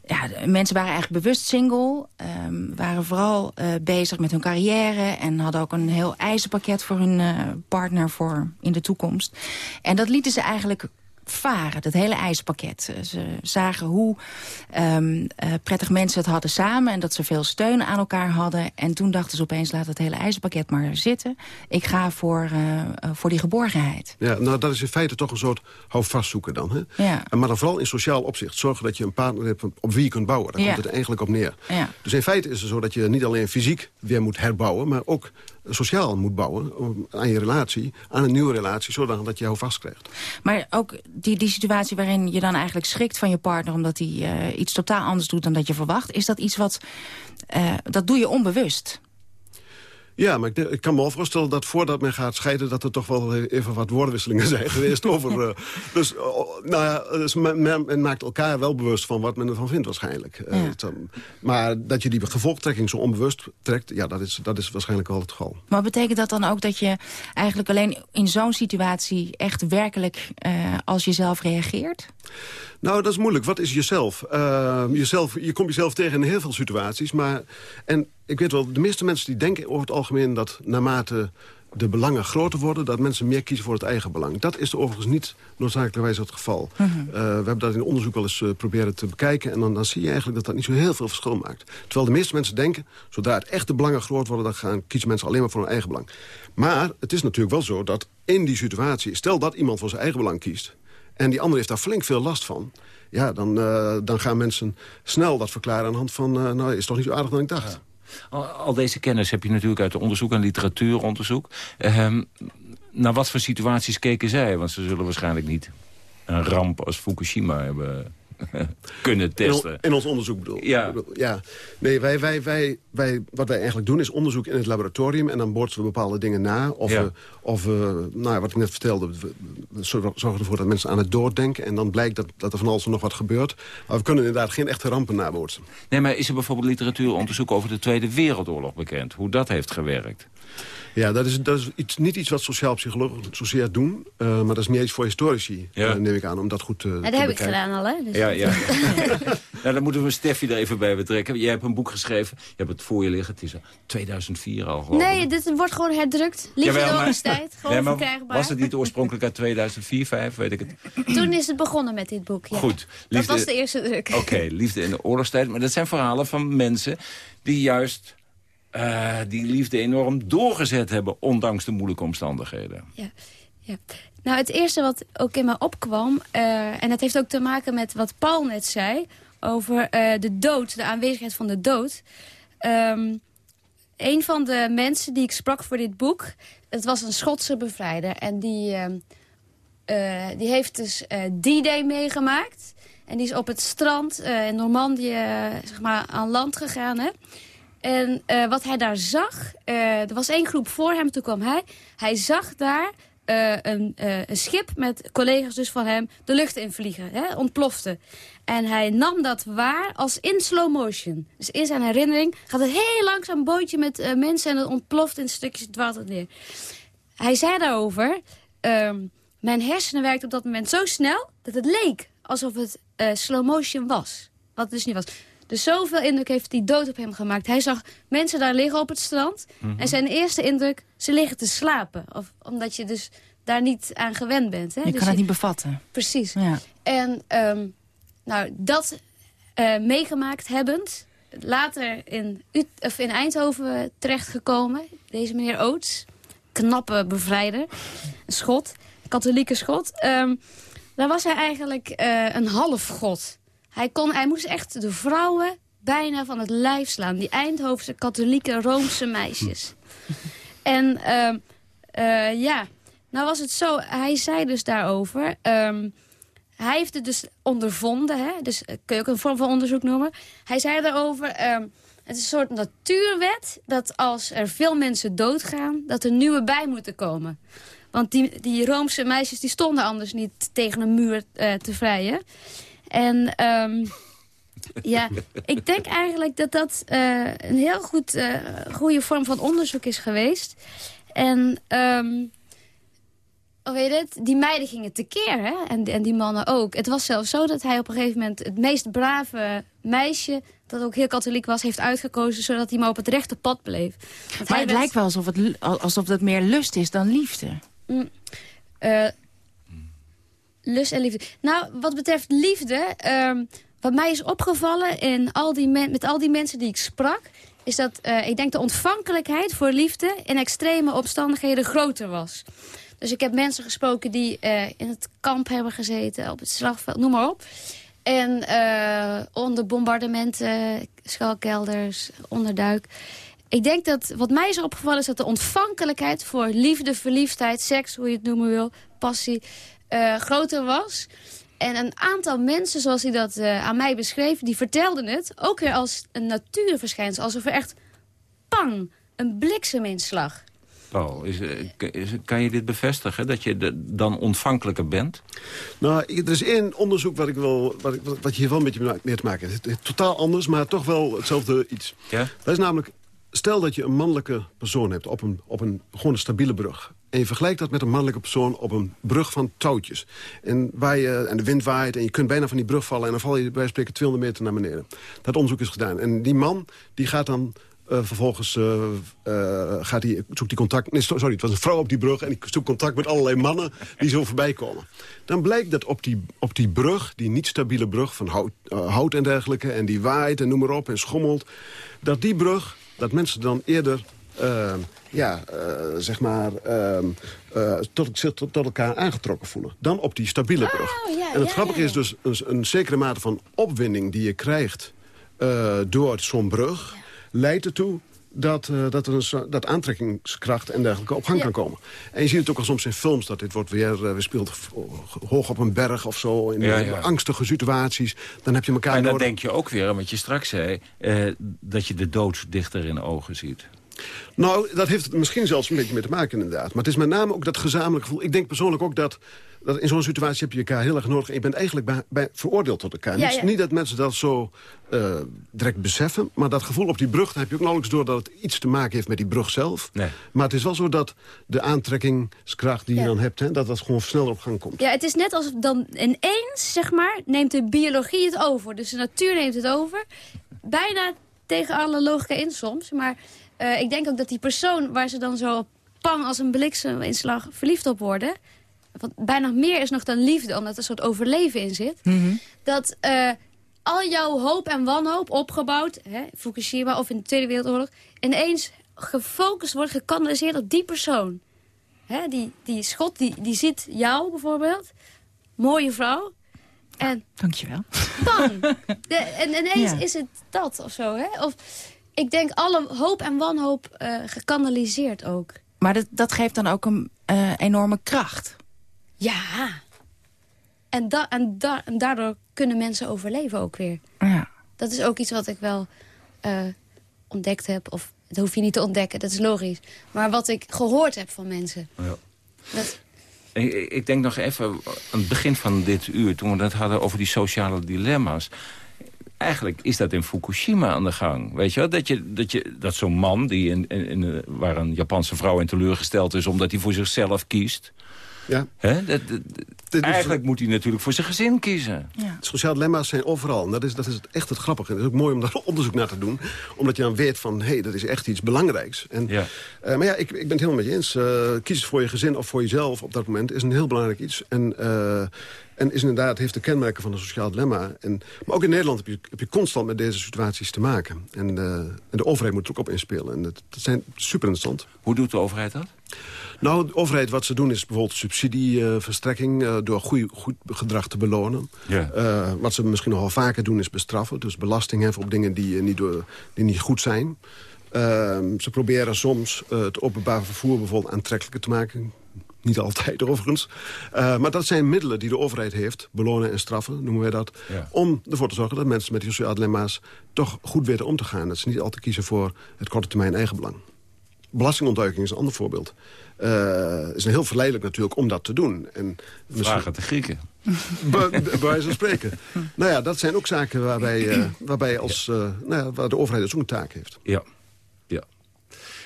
ja, mensen waren eigenlijk bewust single. Um, waren vooral uh, bezig met hun carrière. En hadden ook een heel eisenpakket voor hun uh, partner voor in de toekomst. En dat lieten ze eigenlijk varen, dat hele ijspakket. Ze zagen hoe um, prettig mensen het hadden samen... en dat ze veel steun aan elkaar hadden. En toen dachten ze opeens, laat het hele ijspakket maar zitten. Ik ga voor, uh, voor die geborgenheid. Ja, nou dat is in feite toch een soort houvast zoeken dan. Hè? Ja. Maar dan vooral in sociaal opzicht. Zorgen dat je een partner hebt op wie je kunt bouwen. Daar ja. komt het eigenlijk op neer. Ja. Dus in feite is het zo dat je niet alleen fysiek weer moet herbouwen... maar ook sociaal moet bouwen aan je relatie, aan een nieuwe relatie, zodat je jou vastkrijgt. Maar ook die, die situatie waarin je dan eigenlijk schrikt van je partner... omdat hij uh, iets totaal anders doet dan dat je verwacht... is dat iets wat, uh, dat doe je onbewust? Ja, maar ik, ik, kan me wel voorstellen dat voordat men gaat scheiden... dat er toch wel even wat woordenwisselingen zijn geweest over... Uh, dus, uh, nou ja, dus men, men, maakt elkaar wel bewust van wat men ervan vindt waarschijnlijk. Ja. um, maar dat je die gevolgtrekking zo onbewust trekt... ja, dat is, dat is waarschijnlijk wel het geval. Maar betekent dat dan ook dat je eigenlijk alleen in zo'n situatie... echt werkelijk als jezelf reageert? Nou, dat is moeilijk. Wat is jezelf? Jezelf je komt jezelf tegen in heel veel situaties. Maar, en ik weet wel, de meeste mensen die denken over het algemeen... dat naarmate de belangen groter worden... dat mensen meer kiezen voor het eigen belang. Dat is overigens niet noodzakelijkerwijs het geval. Uh, we hebben dat in onderzoek wel eens uh, proberen te bekijken... en dan, dan zie je eigenlijk dat dat niet zo heel veel verschil maakt. Terwijl de meeste mensen denken... zodra het echt de belangen groot worden... dan gaan, kiezen mensen alleen maar voor hun eigen belang. Maar het is natuurlijk wel zo dat in die situatie... stel dat iemand voor zijn eigen belang kiest... en die ander heeft daar flink veel last van ja, dan, uh, dan gaan mensen snel dat verklaren aan de hand van... Uh, nou, is toch niet zo aardig dan ik dacht. Ja. Al, deze kennis heb je natuurlijk uit onderzoek en literatuuronderzoek. Uh, naar wat voor situaties keken zij? Want ze zullen waarschijnlijk niet een ramp als Fukushima hebben kunnen testen. In, in, ons onderzoek bedoel Ja. ja. Nee, wij, wij, wij, wij, wat wij eigenlijk doen is onderzoek in het laboratorium... en dan bootsen we bepaalde dingen na. Of, ja. we, of we, nou, wat ik net vertelde, we, we zorgen ervoor dat mensen aan het doordenken... en dan blijkt dat, dat er van alles nog wat gebeurt. Maar we kunnen inderdaad geen echte rampen nabootsen. Nee, maar is er bijvoorbeeld literatuuronderzoek over de Tweede Wereldoorlog bekend? Hoe dat heeft gewerkt? Ja, dat is, dat is iets, niet iets wat sociaal psychologen zozeer doen. Uh, maar dat is meer iets voor historici, ja. uh, neem ik aan, om dat goed ja, te Dat heb bekijken. ik gedaan al, hè? Dus ja, ja. nou, dan moeten we Steffi er even bij betrekken. Jij hebt een boek geschreven. Je hebt het voor je liggen. Het is 2004 al, geloof Nee, dit wordt gewoon herdrukt. Liefde Jawel, de Oorlogstijd. Gewoon nee, maar verkrijgbaar. Was het niet oorspronkelijk uit 2004, 5, weet ik het? Toen is het begonnen met dit boek, ja. Goed. Dat was de eerste druk. Oké, okay, Liefde in de Oorlogstijd. Maar dat zijn verhalen van mensen die juist... Uh, die liefde enorm doorgezet hebben, ondanks de moeilijke omstandigheden. Ja, ja. Nou, het eerste wat ook in me opkwam... Uh, en dat heeft ook te maken met wat Paul net zei... over uh, de dood, de aanwezigheid van de dood... Um, een van de mensen die ik sprak voor dit boek... het was een Schotse bevrijder. En die, ehm, eh, die heeft dus eh, D-Day meegemaakt. En die is op het strand eh, in Normandië zeg maar, aan land gegaan. Hè? En eh, wat hij daar zag, eh, er was één groep voor hem, toen kwam hij. Hij zag daar eh, een, een schip met collega's dus van hem de lucht in vliegen, hè, ontplofte. En hij nam dat waar als in slow motion. Dus in zijn herinnering gaat het heel langzaam bootje met mensen... en het ontploft in stukjes het water neer. Hij zei daarover... ehm, mijn hersenen werkten op dat moment zo snel... dat het leek alsof het slow motion was. Wat het dus niet was. Dus zoveel indruk heeft die dood op hem gemaakt. Hij zag mensen daar liggen op het strand. Mhm. En zijn eerste indruk, ze liggen te slapen. Of, omdat je dus daar niet aan gewend bent. Hè? Je Dus kan het niet bevatten. Precies. Ja. En ehm, nou, dat eh, meegemaakt hebbend, later in, of in Eindhoven terechtgekomen. Deze meneer Oots, knappe bevrijder, een schot, katholieke schot. Ehm, daar was hij eigenlijk eh, een halfgod. Hij, kon, hij moest echt de vrouwen bijna van het lijf slaan. Die Eindhovense katholieke Roomse meisjes. En ehm, eh, ja, nou was het zo, hij zei dus daarover... ehm, hij heeft het dus ondervonden, hè? dus eh, kun je ook een vorm van onderzoek noemen. Hij zei daarover, ehm, het is een soort natuurwet... dat als er veel mensen doodgaan, dat er nieuwe bij moeten komen. Want die, die Roomse meisjes die stonden anders niet tegen een muur eh, te vrijen. En ehm, ja, ik denk eigenlijk dat dat eh, een heel goed, eh, goede vorm van onderzoek is geweest. En ehm, hoe weet het, die meiden gingen tekeer, hè? En, en die mannen ook. Het was zelfs zo dat hij op een gegeven moment het meest brave meisje... dat ook heel katholiek was, heeft uitgekozen... zodat hij maar op het rechte pad bleef. Want Maar hij het werd- lijkt wel alsof het, alsof het meer lust is dan liefde. Mm, eh, lust en liefde. Nou, wat betreft liefde... ehm, wat mij is opgevallen in al die met al die mensen die ik sprak... is dat eh, ik denk de ontvankelijkheid voor liefde... in extreme omstandigheden groter was. Dus ik heb mensen gesproken die eh, in het kamp hebben gezeten... op het slagveld, noem maar op. En eh, onder bombardementen, schuilkelders, onderduik... Ik denk dat, wat mij is opgevallen, is dat de ontvankelijkheid voor liefde, verliefdheid, seks, hoe je het noemen wil, passie, eh, groter was. En een aantal mensen, zoals hij dat eh, aan mij beschreef, die vertelden het ook weer als een natuurverschijnsel. Alsof er echt, pang, een blikseminslag. Paul, is, eh, is- kan je dit bevestigen, dat je de- dan ontvankelijker bent? Nou, er is één onderzoek wat, ik wel, wat, ik- wat je hier wel een beetje mee te maken heeft. Het is Totaal anders, maar toch wel hetzelfde iets. Ja? Dat is namelijk, stel dat je een mannelijke persoon hebt op een, op een gewoon een stabiele brug. En je vergelijkt dat met een mannelijke persoon op een brug van touwtjes. En, waar en de wind waait en je kunt bijna van die brug vallen... en dan val je bij spreken 200 meter naar beneden. Dat onderzoek is gedaan. En die man die gaat dan eh, vervolgens eh, eh, gaat zoekt die contact... Sorry, het was een vrouw op die brug... en die zoekt contact met allerlei mannen die zo voorbij komen. Dan blijkt dat op die, op die brug, die niet stabiele brug... van hout, hout en dergelijke, en die waait en noem maar op en schommelt... dat die brug, dat mensen dan eerder... eh, ja, eh, zeg maar, ehm, eh, tot, tot, tot elkaar aangetrokken voelen. Dan op die stabiele brug. ja, en het ja, grappige ja, is dus een, een zekere mate van opwinding die je krijgt eh, door zo'n brug... leidt ertoe dat, eh, dat, er een, dat aantrekkingskracht en dergelijke op gang Ja. kan komen. En je ziet het ook al soms in films dat dit wordt weer, weer speelt hoog op een berg of zo. In Ja, ja. angstige situaties. Dan heb je elkaar En dan nodig. denk je ook weer, wat je straks zei... eh, dat je de dood dichter in de ogen ziet. Nou, dat heeft het misschien zelfs een beetje mee te maken inderdaad. Maar het is met name ook dat gezamenlijk gevoel. Ik denk persoonlijk ook dat, dat in zo'n situatie heb je elkaar heel erg nodig. En je bent eigenlijk bij, bij- veroordeeld tot elkaar. Ja, niet, ja. niet dat mensen dat zo eh, direct beseffen. Maar dat gevoel op die brug, heb je ook nauwelijks door... dat het iets te maken heeft met die brug zelf. Nee. Maar het is wel zo dat de aantrekkingskracht die je dan hebt... Hè, dat dat gewoon sneller op gang komt. Ja, het is net alsof dan ineens, zeg maar, neemt de biologie het over. Dus de natuur neemt het over. Bijna tegen alle logica in soms. Maar eh, ik denk ook dat die persoon waar ze dan zo pang als een blikseminslag verliefd op worden... wat bijna meer is nog dan liefde, omdat er een soort overleven in zit... dat eh, al jouw hoop en wanhoop opgebouwd, hè, Fukushima of in de Tweede Wereldoorlog... ineens gefocust wordt, gekanaliseerd op die persoon. Hè, die, die schot, die, die ziet jou bijvoorbeeld, mooie vrouw... En Dankjewel. bang! De, en ineens Ja. is het dat of zo, hè? Of, ik denk alle hoop en wanhoop uh, gekanaliseerd ook. Maar dat, dat geeft dan ook een uh, enorme kracht. Ja. En, da en, da en daardoor kunnen mensen overleven ook weer. Ja. Dat is ook iets wat ik wel uh, ontdekt heb. Of dat hoef je niet te ontdekken, dat is logisch. Maar wat ik gehoord heb van mensen. Ja. Dat... Ik, ik denk nog even aan het begin van dit uur... toen we het hadden over die sociale dilemma's eigenlijk is dat in Fukushima aan de gang. Weet je wel? Dat, je, dat, je, dat zo'n man, die in, in, in, waar een Japanse vrouw in teleurgesteld is... omdat hij voor zichzelf kiest... Ja. Hè? Dat, dat, eigenlijk moet hij natuurlijk voor zijn gezin kiezen. Ja. Sociale dilemma's zijn overal. En dat is, dat is echt het grappige. Het is ook mooi om daar onderzoek naar te doen. Omdat je dan weet van, hé, hey, dat is echt iets belangrijks. En, ja. Uh, maar ja, ik, ik ben het helemaal met je eens. Uh, kiezen voor je gezin of voor jezelf op dat moment is een heel belangrijk iets. En... Uh, en is inderdaad, heeft de kenmerken van een sociaal dilemma. En, maar ook in Nederland heb je, heb je constant met deze situaties te maken. En, uh, en de overheid moet er ook op inspelen. En dat, dat zijn super interessant. Hoe doet de overheid dat? Nou, de overheid wat ze doen is bijvoorbeeld subsidieverstrekking... Uh, door goed, goed gedrag te belonen. Ja. Uh, wat ze misschien nogal vaker doen is bestraffen. Dus belasting heffen op dingen die, niet, door, die niet goed zijn. ze proberen soms het openbaar vervoer bijvoorbeeld aantrekkelijker te maken niet altijd overigens. Uh, maar dat zijn middelen die de overheid heeft. Belonen en straffen noemen wij dat. Ja. Om ervoor te zorgen dat mensen met die sociale dilemma's... toch goed weten om te gaan. Dat ze niet altijd kiezen voor het korte termijn eigenbelang. Belastingontduiking is een ander voorbeeld. Het uh, is een heel verleidelijk natuurlijk om dat te doen. En Vraag het de Grieken. Bij wijze van spreken. nou ja, dat zijn ook zaken waarbij, uh, waarbij als, uh, nou ja, waar de overheid dus ook een taak heeft. Ja. ja.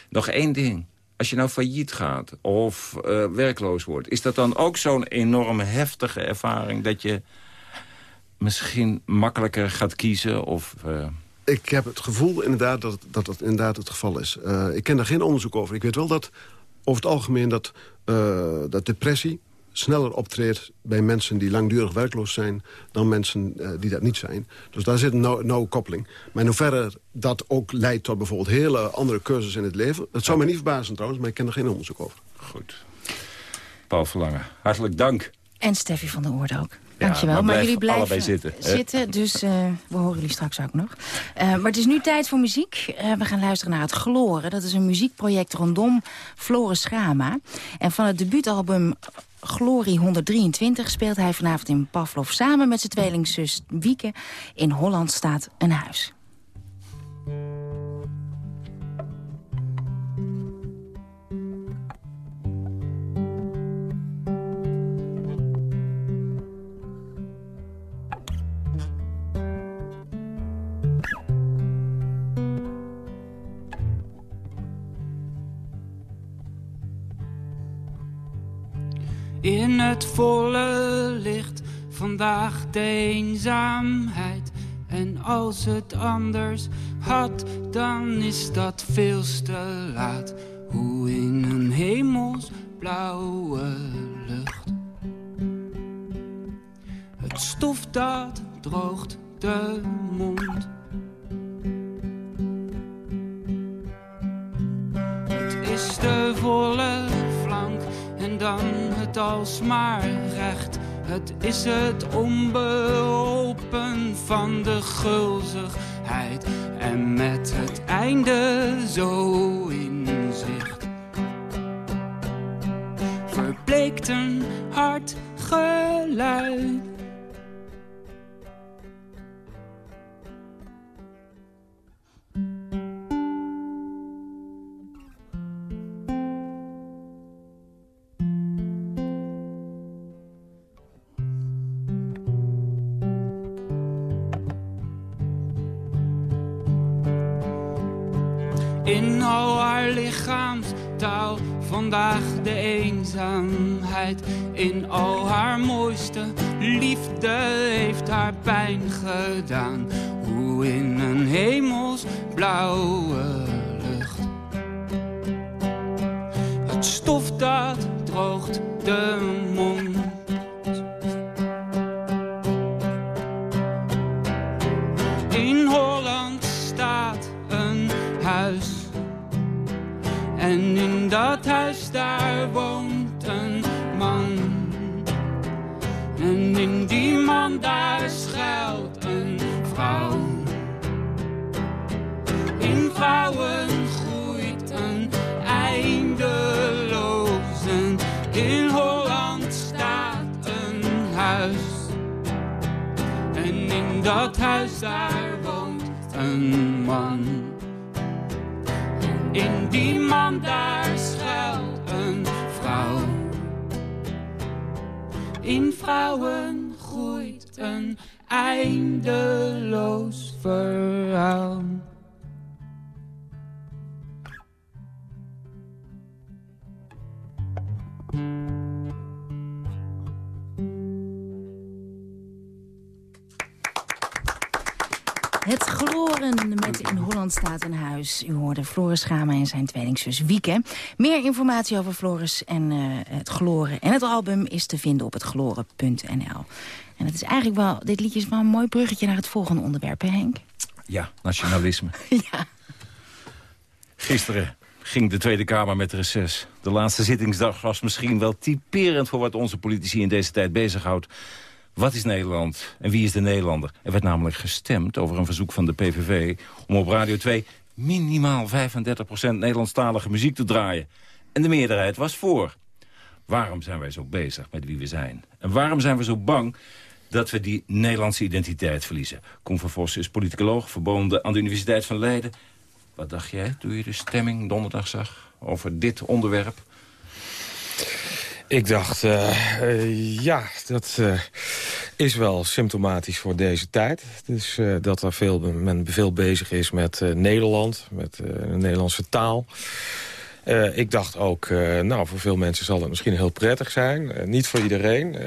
Nog één ding als je nou failliet gaat of uh, werkloos wordt... is dat dan ook zo'n enorm heftige ervaring... dat je misschien makkelijker gaat kiezen? Of, uh... Ik heb het gevoel inderdaad dat dat, dat inderdaad het geval is. Uh, ik ken daar geen onderzoek over. Ik weet wel dat over het algemeen dat, dat depressie sneller optreedt bij mensen die langdurig werkloos zijn... dan mensen uh, die dat niet zijn. Dus daar zit een nauwe nou koppeling. Maar in hoeverre dat ook leidt tot bijvoorbeeld hele andere cursussen in het leven... dat zou mij niet verbazen trouwens, maar ik ken er geen onderzoek over. Goed. Paul Verlangen, hartelijk dank. En Steffi van der Oorde ook. Dankjewel. Ja, maar, maar jullie blijven zitten. zitten dus uh, we horen jullie straks ook nog. Uh, maar het is nu tijd voor muziek. Uh, we gaan luisteren naar het Gloren. Dat is een muziekproject rondom Floris Schrama. En van het debuutalbum Glorie 123 speelt hij vanavond in Pavlov... samen met zijn tweelingzus Wieke. In Holland staat een huis. In het volle licht, vandaag de eenzaamheid. En als het anders had, dan is dat veel te laat. Hoe in een hemelsblauwe lucht. Het stof dat droogt de mond. Het is de volle dan het alsmaar recht. Het is het onbeholpen van de gulzigheid. En met het einde zo in zicht. Verbleekt een hard geluid. Vandaag de eenzaamheid. In al haar mooiste liefde heeft haar pijn gedaan. Hoe in een hemelsblauwe lucht. Het stof dat droogt de daar schuilt een vrouw. In vrouwen groeit een eindelozen. In Holland staat een huis. En in dat huis daar woont een man. In die man daar schuilt een vrouw. In vrouwen een eindeloos verhaal. Gloren met In Holland staat een huis. U hoorde Floris Schama en zijn tweelingzus Wieke. Meer informatie over Floris en uh, het gloren en het album is te vinden op het gloren.nl. En het is eigenlijk wel, dit liedje is wel een mooi bruggetje naar het volgende onderwerp, hè Henk? Ja, nationalisme. ja. Gisteren ging de Tweede Kamer met reces. De laatste zittingsdag was misschien wel typerend voor wat onze politici in deze tijd bezighoudt. Wat is Nederland en wie is de Nederlander? Er werd namelijk gestemd over een verzoek van de PVV... om op Radio 2 minimaal 35% Nederlandstalige muziek te draaien. En de meerderheid was voor. Waarom zijn wij zo bezig met wie we zijn? En waarom zijn we zo bang dat we die Nederlandse identiteit verliezen? Koen van Vos is politicoloog, verbonden aan de Universiteit van Leiden. Wat dacht jij toen je de stemming donderdag zag over dit onderwerp? Ik dacht, uh, ja, dat uh, is wel symptomatisch voor deze tijd. Dus dat er veel, men veel bezig is met Nederland, met de Nederlandse taal. Uh, ik dacht ook, uh, nou, voor veel mensen zal het misschien heel prettig zijn. Uh, niet voor iedereen.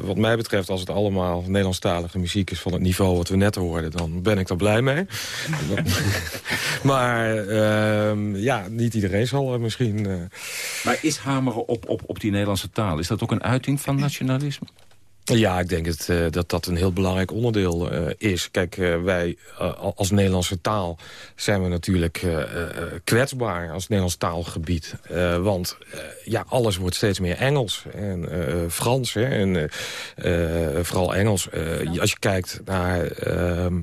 wat mij betreft, als het allemaal Nederlandstalige muziek is... van het niveau wat we net hoorden, dan ben ik er blij mee. maar ehm, ja, niet iedereen zal er misschien... Maar is hameren op, op, op die Nederlandse taal... is dat ook een uiting van nationalisme? Ja, ik denk het, uh, dat dat een heel belangrijk onderdeel uh, is. Kijk, uh, wij als Nederlandse taal zijn we natuurlijk kwetsbaar als Nederlands taalgebied. want ja, alles wordt steeds meer Engels en Frans. Hè, en vooral Engels. als je kijkt naar ehm,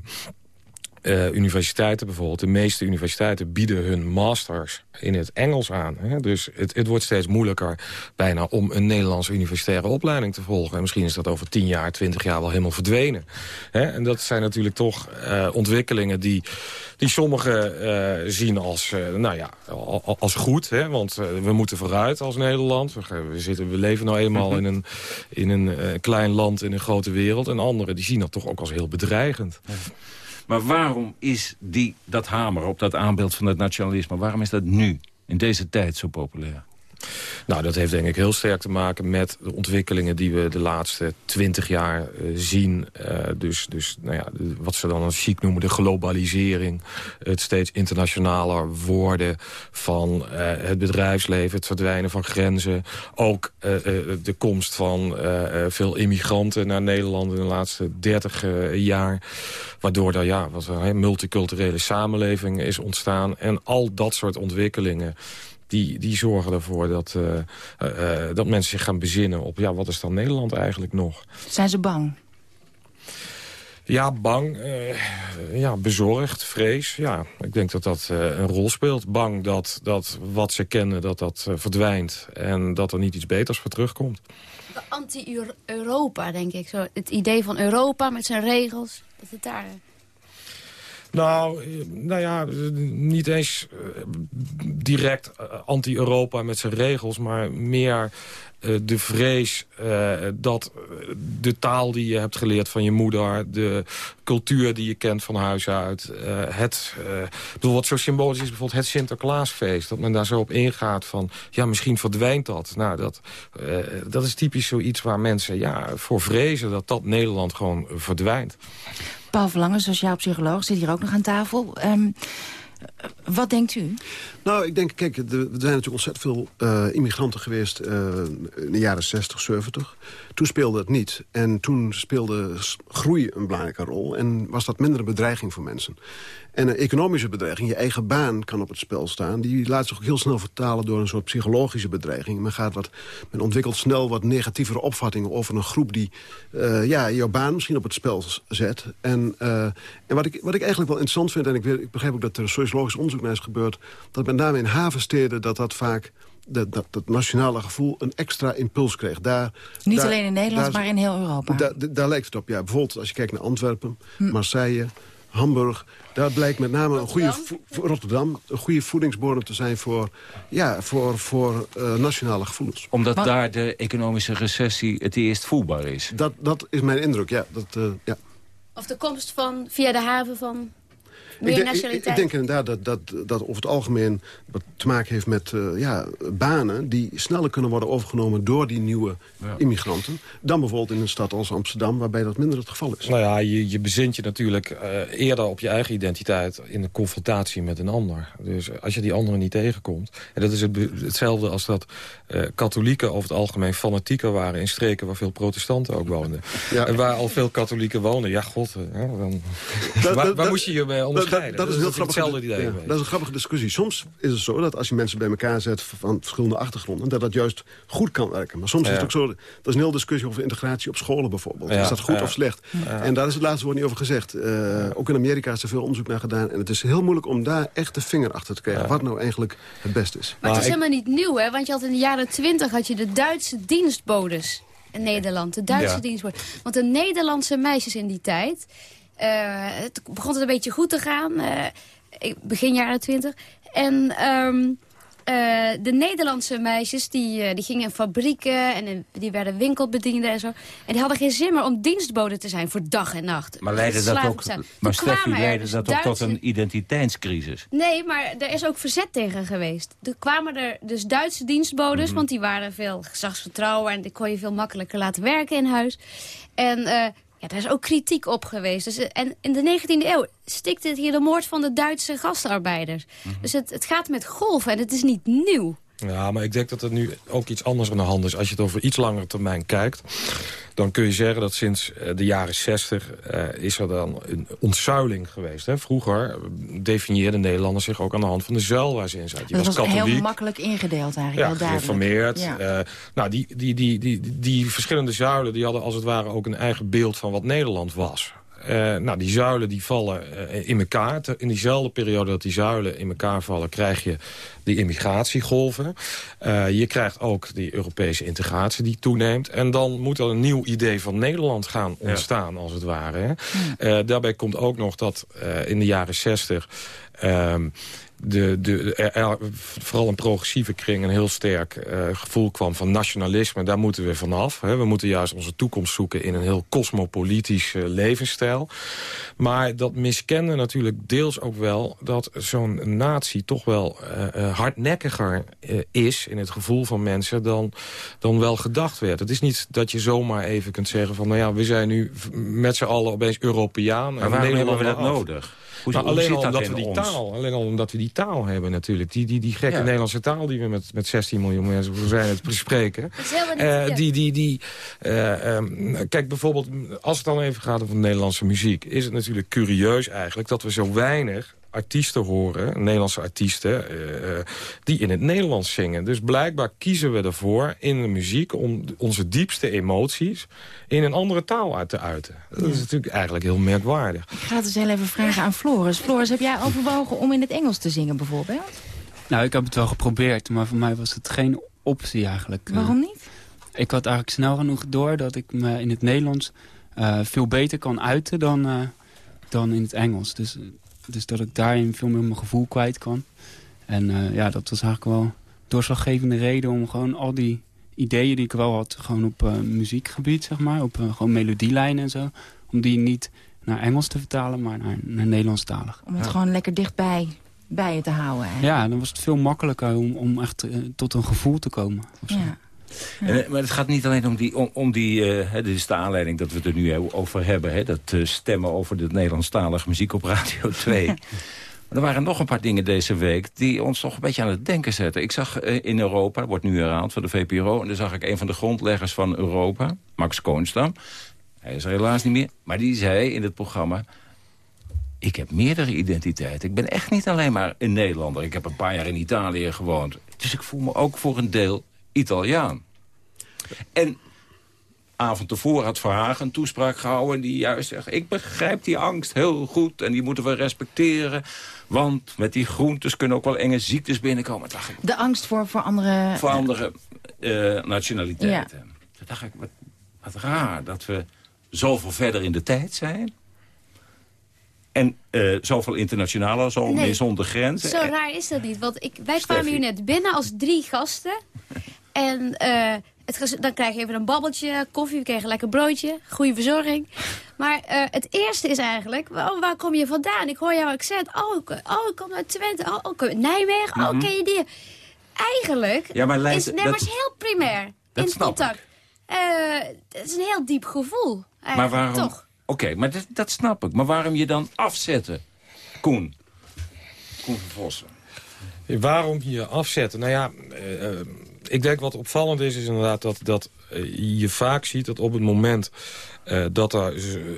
uh, universiteiten bijvoorbeeld, de meeste universiteiten bieden hun masters in het Engels aan. Hè? Dus het, het, wordt steeds moeilijker bijna om een Nederlandse universitaire opleiding te volgen. En misschien is dat over tien jaar, twintig jaar wel helemaal verdwenen. Hè? En dat zijn natuurlijk toch uh, ontwikkelingen die, die sommigen uh, zien als, nou ja, als goed. Hè? Want we moeten vooruit als Nederland. We, zitten, we leven nou eenmaal in een, in een klein land in een grote wereld. En anderen die zien dat toch ook als heel bedreigend. Maar waarom is die, dat hamer op dat aanbeeld van het nationalisme... waarom is dat nu, in deze tijd, zo populair? Nou, dat heeft denk ik heel sterk te maken met de ontwikkelingen die we de laatste twintig jaar uh, zien. Uh, dus dus nou ja, wat ze dan een chic noemen de globalisering. Het steeds internationaler worden van uh, het bedrijfsleven, het verdwijnen van grenzen. Ook de komst van veel immigranten naar Nederland in de laatste dertig jaar. Waardoor er ja, wat een multiculturele samenleving is ontstaan. En al dat soort ontwikkelingen die, die zorgen ervoor dat, uh, uh, dat mensen zich gaan bezinnen op... ja, wat is dan Nederland eigenlijk nog? Zijn ze bang? Ja, bang. Uh, ja, bezorgd, vrees. Ja, ik denk dat dat een rol speelt. Bang dat, dat wat ze kennen, dat dat verdwijnt. En dat er niet iets beters voor terugkomt. Anti-Europa, denk ik. Zo, het idee van Europa met zijn regels, dat het daar... Nou, nou ja, niet eens eh, direct eh, anti-Europa met zijn regels... maar meer de vrees uh, dat de taal die je hebt geleerd van je moeder... de cultuur die je kent van huis uit... Het, bedoel, wat zo symbolisch is, bijvoorbeeld het Sinterklaasfeest... dat men daar zo op ingaat van, ja, misschien verdwijnt dat. Nou, dat, dat is typisch zoiets waar mensen ja, voor vrezen... dat dat Nederland gewoon verdwijnt. Paul Verlangen, sociaal psycholoog, zit hier ook nog aan tafel. Um, wat denkt u? Nou, ik denk, kijk, er zijn natuurlijk ontzettend veel uh, immigranten geweest uh, in de jaren 60, 70. Toen speelde het niet. En toen speelde groei een belangrijke rol. En was dat minder een bedreiging voor mensen. En een economische bedreiging, je eigen baan kan op het spel staan. Die laat zich ook heel snel vertalen door een soort psychologische bedreiging. Men, gaat wat, men ontwikkelt snel wat negatievere opvattingen over een groep... die uh, ja, jouw baan misschien op het spel zet. En, uh, en wat, ik, wat ik eigenlijk wel interessant vind... en ik, ik begrijp ook dat er sociologisch onderzoek naar is gebeurd... dat met name in havensteden dat dat vaak dat, dat, dat nationale gevoel een extra impuls kreeg. Daar, Niet daar- alleen in Nederland, daar- maar in heel Europa. Daar, daar lijkt het op, ja. Bijvoorbeeld als je kijkt naar Antwerpen, Marseille, Hamburg. Daar blijkt met name een goede Rotterdam een goede voedingsbodem te zijn voor, ja, voor, voor eh, nationale gevoelens. Omdat daar de economische recessie het eerst voelbaar is. Dat, dat is mijn indruk, ja. Dat, eh, ja. Of de komst van, via de haven van meer Ik denk, ik, nationaliteit. ik denk inderdaad dat, dat, dat over het algemeen wat te maken heeft met eh, ja, banen... die sneller kunnen worden overgenomen door die nieuwe immigranten... dan bijvoorbeeld in een stad als Amsterdam, waarbij dat minder het geval is. Nou ja, je, je bezint je natuurlijk eh, eerder op je eigen identiteit... in de confrontatie met een ander. Dus als je die andere niet tegenkomt... en dat is het, hetzelfde als dat eh, katholieken over het algemeen fanatieker waren... in streken waar veel protestanten ook woonden. En waar al veel katholieken wonen, ja god, dan, waar, waar moet je je mee dat- Dat, dat is een heel hetzelfde idee. ja, dat is een grappige discussie. Soms is het zo dat als je mensen bij elkaar zet van verschillende achtergronden... dat dat juist goed kan werken. Maar soms is het ook zo... Dat is een hele discussie over integratie op scholen bijvoorbeeld. Ja, Is dat goed ja. of slecht? Ja. En daar is het laatste woord niet over gezegd. Eh, ook in Amerika is er veel onderzoek naar gedaan. En het is heel moeilijk om daar echt de vinger achter te krijgen... wat nou eigenlijk het beste is. Maar het is helemaal niet nieuw, hè? Want je had in de jaren twintig had je de Duitse dienstbodes in Nederland. De Duitse Ja. Want de Nederlandse meisjes in die tijd... eh, het begon het een beetje goed te gaan. eh, begin jaren twintig. En eh, de Nederlandse meisjes die, die gingen in fabrieken... en in- die werden winkelbedienden en zo. En die hadden geen zin meer om dienstbode te zijn voor dag en nacht. Maar leidde dat ook, maar Steffi, leidde dat ook tot een identiteitscrisis? Nee, maar er is ook verzet tegen geweest. Er kwamen er dus Duitse dienstbodes, Mhm. want die waren veel gezagsvertrouwen... en die kon je veel makkelijker laten werken in huis. En eh, ja, daar is ook kritiek op geweest. Dus, en in de 19e eeuw stikte het hier de moord van de Duitse gastarbeiders. Mhm. Dus het, het gaat met golven en het is niet nieuw. Ja, maar ik denk dat er nu ook iets anders aan de hand is. Als je het over iets langere termijn kijkt... dan kun je zeggen dat sinds eh, de jaren 60 eh, is er dan een ontzuiling geweest. Hè? Vroeger eh, definieerden Nederlanders zich ook aan de hand van de zuil waar ze in zaten. Je dat was was katholiek. heel makkelijk ingedeeld eigenlijk, Ja, gereformeerd. Ja. Nou, die, die, die, die, die verschillende zuilen die hadden als het ware ook een eigen beeld van wat Nederland was. Eh, nou, die zuilen die vallen eh, in elkaar. In diezelfde periode dat die zuilen in elkaar vallen... krijg je die immigratiegolven. Eh, je krijgt ook die Europese integratie die toeneemt. En dan moet er een nieuw idee van Nederland gaan ontstaan, als het ware. Hè. Daarbij komt ook nog dat in de jaren zestig... ehm, de, de, er, vooral een progressieve kring een heel sterk eh, gevoel kwam van nationalisme. Daar moeten we vanaf. Hè. We moeten juist onze toekomst zoeken in een heel cosmopolitische levensstijl. Maar dat miskende natuurlijk deels ook wel dat zo'n natie toch wel eh, eh, hardnekkiger eh, is in het gevoel van mensen dan, dan wel gedacht werd. Het is niet dat je zomaar even kunt zeggen van nou ja, we zijn nu met z'n allen opeens Europeaan. Maar en waarom hebben we dat af. nodig? Hoe, Nou, hoe alleen, zit al dat omdat we die ons? taal, alleen al omdat we die taal hebben natuurlijk. Die, die, die gekke Ja. Nederlandse taal die we met, met 16 miljoen mensen hoe zijn het bespreken. is helemaal niet- Eh, ja. die, die, die, eh, ehm, kijk, bijvoorbeeld, als het dan even gaat over Nederlandse muziek... is het natuurlijk curieus eigenlijk dat we zo weinig artiesten horen, Nederlandse artiesten, eh, eh, die in het Nederlands zingen. Dus blijkbaar kiezen we ervoor in de muziek om onze diepste emoties in een andere taal uit te uiten. Dat is natuurlijk eigenlijk heel merkwaardig. Ik ga het eens heel even vragen aan Floris. Floris, heb jij overwogen om in het Engels te zingen bijvoorbeeld? Nou, ik heb het wel geprobeerd, maar voor mij was het geen optie eigenlijk. Waarom niet? Ik had eigenlijk snel genoeg door dat ik me in het Nederlands eh, veel beter kan uiten dan, eh, dan in het Engels. Dus, dus dat ik daarin veel meer mijn gevoel kwijt kan. En eh, ja, dat was eigenlijk wel doorslaggevende reden om gewoon al die ideeën die ik wel had, gewoon op eh, muziekgebied, zeg maar, op eh, gewoon melodielijnen en zo, om die niet naar Engels te vertalen, maar naar, naar Nederlandstalig. Om het gewoon lekker dichtbij bij je te houden eigenlijk. Ja, dan was het veel makkelijker om, om echt tot een gevoel te komen. zo. Ja. En, eh, maar het gaat niet alleen om die... Om, om die eh, hè, dit is de aanleiding dat we het er nu over hebben. Hè, dat eh, stemmen over de Nederlandstalige muziek op Radio 2. maar er waren nog een paar dingen deze week... die ons toch een beetje aan het denken zetten. Ik zag in Europa, wordt nu herhaald van de VPRO... en daar zag ik een van de grondleggers van Europa, Max Koonstam. Hij is er helaas niet meer. Maar die zei in het programma... Ik heb meerdere identiteiten. Ik ben echt niet alleen maar een Nederlander. Ik heb een paar jaar in Italië gewoond. Dus ik voel me ook voor een deel Italiaan. En avond tevoren had Verhagen een toespraak gehouden... die juist zegt, ik begrijp die angst heel goed en die moeten we respecteren. Want met die groentes kunnen ook wel enge ziektes binnenkomen. Dacht ik, De angst voor, voor andere... voor andere eh, nationaliteiten. Toen dacht ik, wat, wat raar dat we zoveel verder in de tijd zijn... En eh, zoveel internationaler, zo Nee. meer zonder grenzen. Zo raar is dat niet. Want ik, wij kwamen hier net binnen als drie gasten. En eh, het, dan krijg je even een babbeltje, koffie, we kregen een lekker broodje, goede verzorging. Maar eh, het eerste is eigenlijk, oh, waar kom je vandaan? Ik hoor jouw accent. Oh, ik, oh, ik kom uit Twente. Oh, ik kom uit Nijmegen. Oh, Mhm. ken je die? Eigenlijk Ja, maar Leid- is Nemmers dat- heel primair dat in snap contact. Eh, het is een heel diep gevoel. Maar eigenlijk, waarom... Toch? Oké, maar dat, dat snap ik. Maar waarom je dan afzetten? Koen. Koen van Vossen. Waarom je afzetten? Nou ja, ik denk wat opvallend is, is inderdaad dat, dat eh, je vaak ziet dat op het moment eh, dat er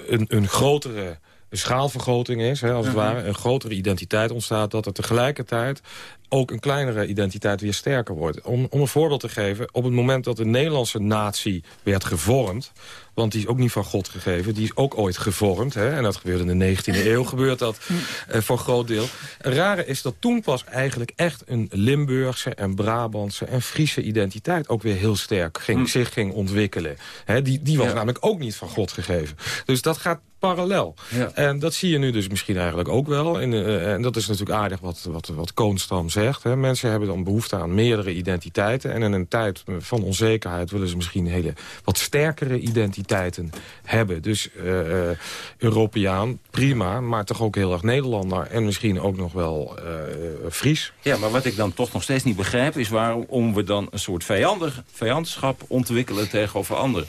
een, een grotere schaalvergroting is, hè, als het Mhm. ware, een grotere identiteit ontstaat, dat er tegelijkertijd ook een kleinere identiteit weer sterker wordt. Om, om een voorbeeld te geven, op het moment dat de Nederlandse natie werd gevormd... want die is ook niet van God gegeven, die is ook ooit gevormd... Hè, en dat gebeurde in de 19e eeuw, gebeurt dat eh, voor een groot deel. Het rare is dat toen pas eigenlijk echt een Limburgse en Brabantse en Friese identiteit... ook weer heel sterk ging, zich ging ontwikkelen. Hè, die, die was Ja. namelijk ook niet van God gegeven. Dus dat gaat parallel. Ja. En dat zie je nu dus misschien eigenlijk ook wel. En, eh, en dat is natuurlijk aardig wat, wat, wat Koonstam Hè. Mensen hebben dan behoefte aan meerdere identiteiten. En in een tijd van onzekerheid willen ze misschien hele wat sterkere identiteiten hebben. Dus eh, Europeaan, prima, maar toch ook heel erg Nederlander. En misschien ook nog wel eh, Fries. Ja, maar wat ik dan toch nog steeds niet begrijp... is waarom we dan een soort vijandig, vijandschap ontwikkelen tegenover anderen.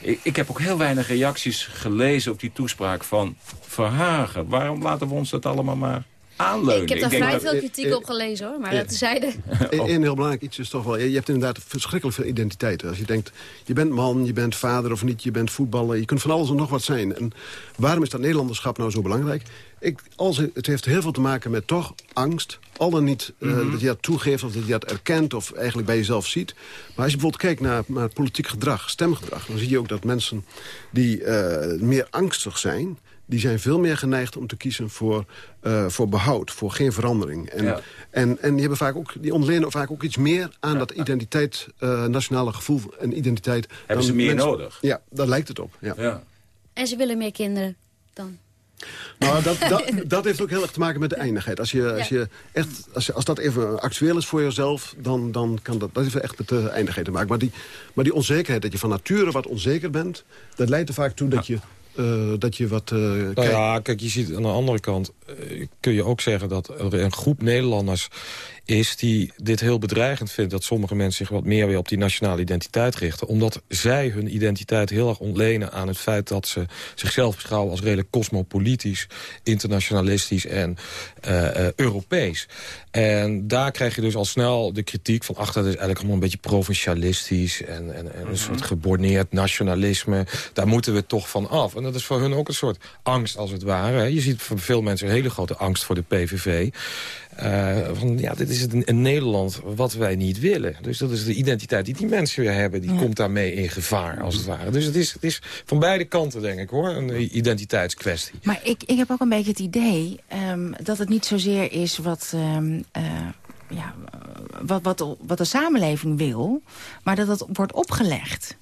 Ik, ik heb ook heel weinig reacties gelezen op die toespraak van Verhagen. Waarom laten we ons dat allemaal maar aanleunen? Ik heb daar vrij dat- veel kritiek op gelezen hoor, maar Ja. dat tezijde. Eén een heel belangrijk iets is toch wel... Je hebt inderdaad verschrikkelijk veel identiteiten. Als je denkt, je bent man, je bent vader of niet, je bent voetballer... je kunt van alles en nog wat zijn. En waarom is dat Nederlanderschap nou zo belangrijk? Ik, als, het heeft heel veel te maken met toch angst. Al dan niet eh, Mhm. dat je dat toegeeft of dat je dat erkent... of eigenlijk bij jezelf ziet. Maar als je bijvoorbeeld kijkt naar, naar politiek gedrag, stemgedrag... dan zie je ook dat mensen die eh, meer angstig zijn die zijn veel meer geneigd om te kiezen voor, eh, voor behoud, voor geen verandering. En, Ja. en, en die, hebben vaak ook, die ontlenen vaak ook iets meer aan dat identiteit, eh, nationale gevoel en identiteit. Hebben ze meer mensen- nodig? Ja, daar lijkt het op. Ja. Ja. En ze willen meer kinderen dan. Nou, dat, dat, dat heeft ook heel erg te maken met de eindigheid. Als, je, als, je echt, als, je, als dat even actueel is voor jezelf, dan, dan kan dat, dat heeft echt met de eindigheid te maken. Maar die, maar die onzekerheid, dat je van nature wat onzeker bent... dat leidt er vaak toe dat je, dat je wat... eh, Nou ja, kijk, je ziet aan de andere kant... eh, kun je ook zeggen dat er een groep Nederlanders is... die dit heel bedreigend vindt dat sommige mensen zich wat meer weer op die nationale identiteit richten. Omdat zij hun identiteit heel erg ontlenen aan het feit dat ze zichzelf beschouwen als redelijk cosmopolitisch, internationalistisch en eh, eh, Europees. En daar krijg je dus al snel de kritiek van... ach, dat is eigenlijk allemaal een beetje provincialistisch... en, en, en een soort geborneerd nationalisme. Daar moeten we toch van af. En dat is voor hun ook een soort angst, als het ware. Je ziet voor veel mensen hele grote angst voor de PVV. Eh, van, ja, dit is een, een Nederland wat wij niet willen. Dus dat is de identiteit die die mensen weer hebben. Die komt daarmee in gevaar, als het ware. Dus het is, het is van beide kanten, denk ik, hoor. Een identiteitskwestie. Maar ik, ik heb ook een beetje het idee ehm, dat het niet zozeer is wat, ehm, eh, ja, wat, wat, wat de samenleving wil... maar dat het wordt opgelegd.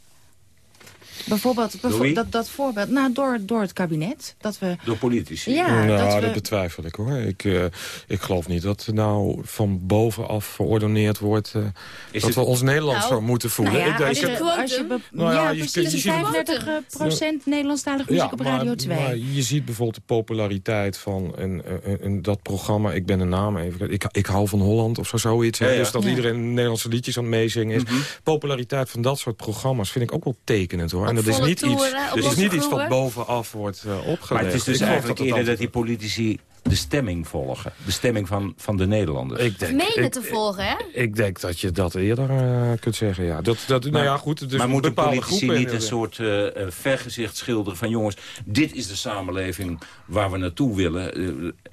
Bijvoorbeeld, dat, dat voorbeeld, nou, door, door het kabinet. Dat we, Door politici. Ja, nou, dat betwijfel ik hoor. Ik, eh, ik geloof niet dat er nou van bovenaf verordoneerd wordt... eh, dat het- we ons Nederlands Nou, zo moeten voelen. nou ja, ik, denk- als je, heb- als je be- Nou ja, ja, je- precies, je ziet- 35 procent Nederlandstalige muziek op Radio maar, 2. maar je ziet bijvoorbeeld de populariteit van een, een, een- dat programma. Ik ben de naam even. Ik, ik hou van Holland of zo, zoiets. hè. Ja, ja. Dus dat Ja. iedereen Nederlandse liedjes aan het meezingen is. Mhm. Populariteit van dat soort programma's vind ik ook wel tekenend hoor. En Op dat is niet iets, toeren, dat is niet iets wat bovenaf wordt eh, opgelegd. Maar het is dus Ik eigenlijk dat eerder dat die politici de stemming volgen. De stemming van, van de Nederlanders. Ik denk, Menen ik- te volgen, hè? Ik denk dat je dat eerder eh, kunt zeggen, ja. Dat, dat, nou ja, goed. Dus maar moeten politici niet een soort eh, eh, vergezicht schilderen van... jongens, dit is de samenleving waar we naartoe willen.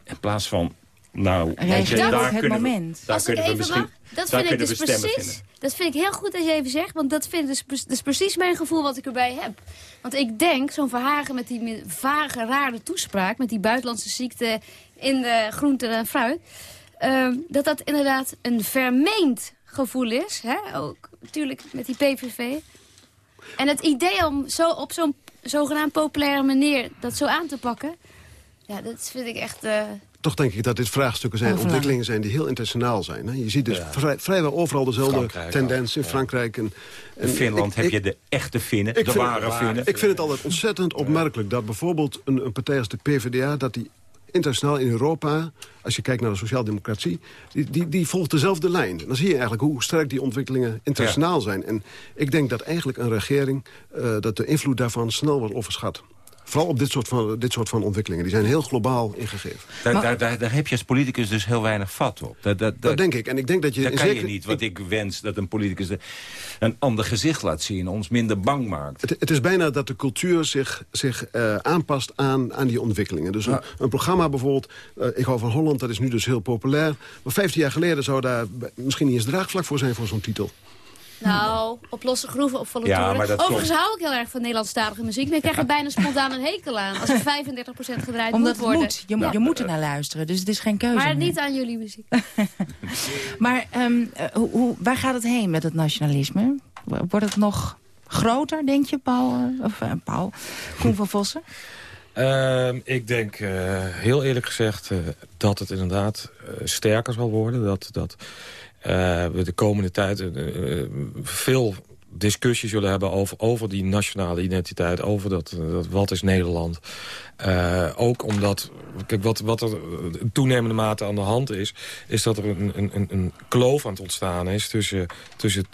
in plaats van Nou, Reageer daar op het kunnen we- moment. Daar Als ik kunnen we even misschien, mag, dat daar vind ik dus precies. vinden. Dat vind ik heel goed dat je even zegt, want dat, vind ik dus, dat is precies mijn gevoel wat ik erbij heb. Want ik denk, zo'n Verhagen met die vage, rare toespraak... met die buitenlandse ziekte in de groente en fruit... ehm, dat dat inderdaad een vermeend gevoel is. Hè? Ook natuurlijk met die PVV. En het idee om zo op zo'n zogenaamd populaire manier dat zo aan te pakken... ja, dat vind ik echt... eh, Toch denk ik dat dit vraagstukken zijn, Overal. ontwikkelingen zijn die heel internationaal zijn. Hè? Je ziet dus vrij- vrijwel overal dezelfde Frankrijk tendens in ja. Frankrijk. En, In Finland heb je de echte Finnen, de vind, ware Finnen. Ik vind het altijd ontzettend opmerkelijk dat bijvoorbeeld een, een partij als de PvdA... dat die internationaal in Europa, als je kijkt naar de sociaaldemocratie... Die, die, die volgt dezelfde lijn. Dan zie je eigenlijk hoe sterk die ontwikkelingen internationaal zijn. En ik denk dat eigenlijk een regering... eh, dat de invloed daarvan snel wordt overschat. Vooral op dit soort, van, dit soort van ontwikkelingen. Die zijn heel globaal ingegeven. Daar, daar, daar, daar heb je als politicus dus heel weinig vat op. Dat, dat, Dat denk ik. En ik denk dat je... Dat kan je niet, want ik wens dat een politicus de- een ander gezicht laat zien. Ons minder bang maakt. Het, het is bijna dat de cultuur zich, zich eh, aanpast aan, aan die ontwikkelingen. Dus een, een programma bijvoorbeeld, eh, ik hou van Holland, dat is nu dus heel populair. Maar 15 jaar geleden zou daar misschien niet eens draagvlak voor zijn voor zo'n titel. Nou, op losse groeven, op volle Ja, toeren. Overigens klopt. hou ik heel erg van Nederlandstalige muziek. Maar ik krijg er bijna spontaan een hekel aan. Als er 35% gedraaid Omdat moet worden. moet. Je, moet- je moet er naar luisteren, dus het is geen keuze Maar meer. niet aan jullie muziek. Maar ehm, eh, hoe, hoe- waar gaat het heen met het nationalisme? Wordt het nog groter, denk je, Paul? eh, Of eh, Paul, Koen van Vossen? Ehm, ik denk, eh, heel eerlijk gezegd, eh, dat het inderdaad eh, sterker zal worden. Dat, dat we de komende tijd eh, eh, veel discussie zullen hebben over, over die nationale identiteit. Over dat, eh, wat is Nederland. Eh, ook omdat, kijk, wat, wat er toenemende mate aan de hand is... is dat er een, een- een kloof aan het ontstaan is tussen, tussen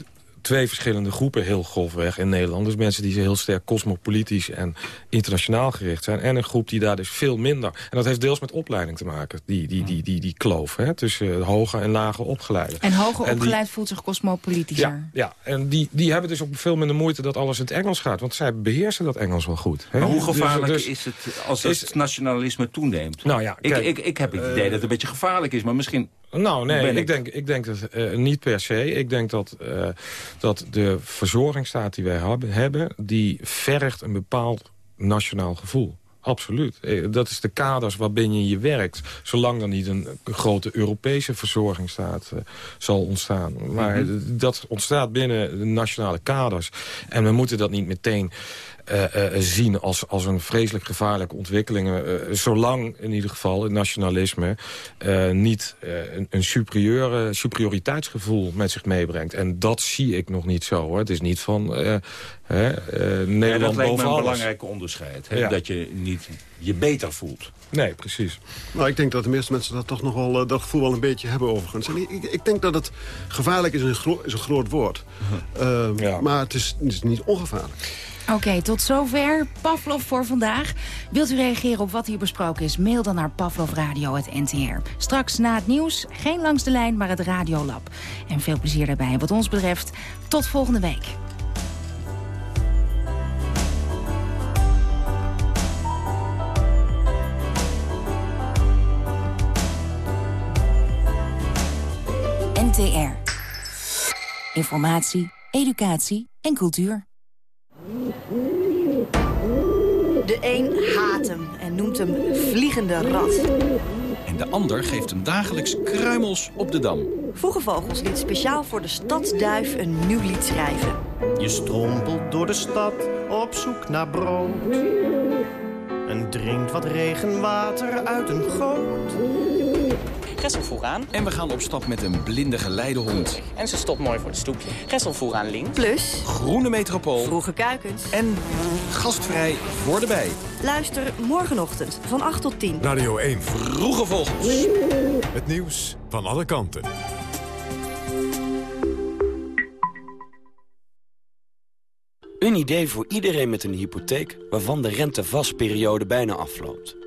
twee verschillende groepen heel grofweg in Nederland. Dus mensen die heel sterk cosmopolitisch en internationaal gericht zijn. En een groep die daar dus veel minder... En dat heeft deels met opleiding te maken, die, die, die, die, die kloof. Hè, tussen hoger en lager opgeleide. En hoger die- opgeleid voelt zich cosmopolitischer. ja, ja, en die, die hebben dus ook veel minder moeite dat alles in het Engels gaat. Want zij beheersen dat Engels wel goed. hè. Maar hoe Dus- gevaarlijk dus- is het als het nationalisme toeneemt? Nou ja, ik, kijk, ik, ik heb het idee dat het een beetje gevaarlijk is, maar misschien... Nou, nee, ik, ik- denk, ik denk dat eh, niet per se. Ik denk dat, eh, dat de verzorgingsstaat die wij hebben, die vergt een bepaald nationaal gevoel. Absoluut. Eh, Dat is de kaders waarbinnen je werkt. Zolang er niet een grote Europese verzorgingsstaat zal ontstaan. Maar Mhm. dat ontstaat binnen de nationale kaders. En we moeten dat niet meteen eh, eh, zien als, als een vreselijk gevaarlijke ontwikkeling. eh, zolang in ieder geval het nationalisme eh, niet eh, een, een superieure, superioriteitsgevoel met zich meebrengt. En dat zie ik nog niet zo. Hoor. Het is niet van eh, hè, eh, Ja, Nederland dat lijkt me een alles. belangrijk onderscheid. Hè? Ja. Dat je niet je beter voelt. Nee, precies. Nou, ik denk dat de meeste mensen dat toch nog wel, dat gevoel wel een beetje hebben overigens. En ik, ik, denk dat het gevaarlijk is een, gro is een groot woord. Eh, Maar het is, het is niet ongevaarlijk. Oké, tot zover Pavlov voor vandaag. Wilt u reageren op wat hier besproken is? Mail dan naar pavlovradio.ntr. Straks na het nieuws, geen langs de lijn, maar het Radiolab. En veel plezier daarbij. Wat ons betreft, tot volgende week. NTR. Informatie, educatie en cultuur. De een haat hem en noemt hem vliegende rat. En de ander geeft hem dagelijks kruimels op de Dam. Vroege Vogels liet speciaal voor de stadsduif een nieuw lied schrijven. Je strompelt door de stad op zoek naar brood. En drinkt wat regenwater uit een goot. Gessel vooraan. En we gaan op stap met een blinde geleidehond. En ze stopt mooi voor het stoepje. Gessel vooraan links. Plus Groene metropool. Vroege Kuikens. En gastvrij voor de bij. Luister morgenochtend van 8 tot 10. Radio 1. Vroege Vogels. Het nieuws van alle kanten. Een idee voor iedereen met een hypotheek waarvan de rentevastperiode bijna afloopt.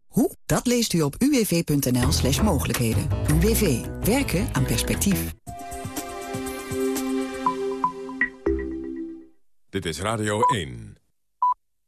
Hoe? Dat leest u op uwv.nl slash mogelijkheden. UWV. Werken aan perspectief. Dit is Radio 1.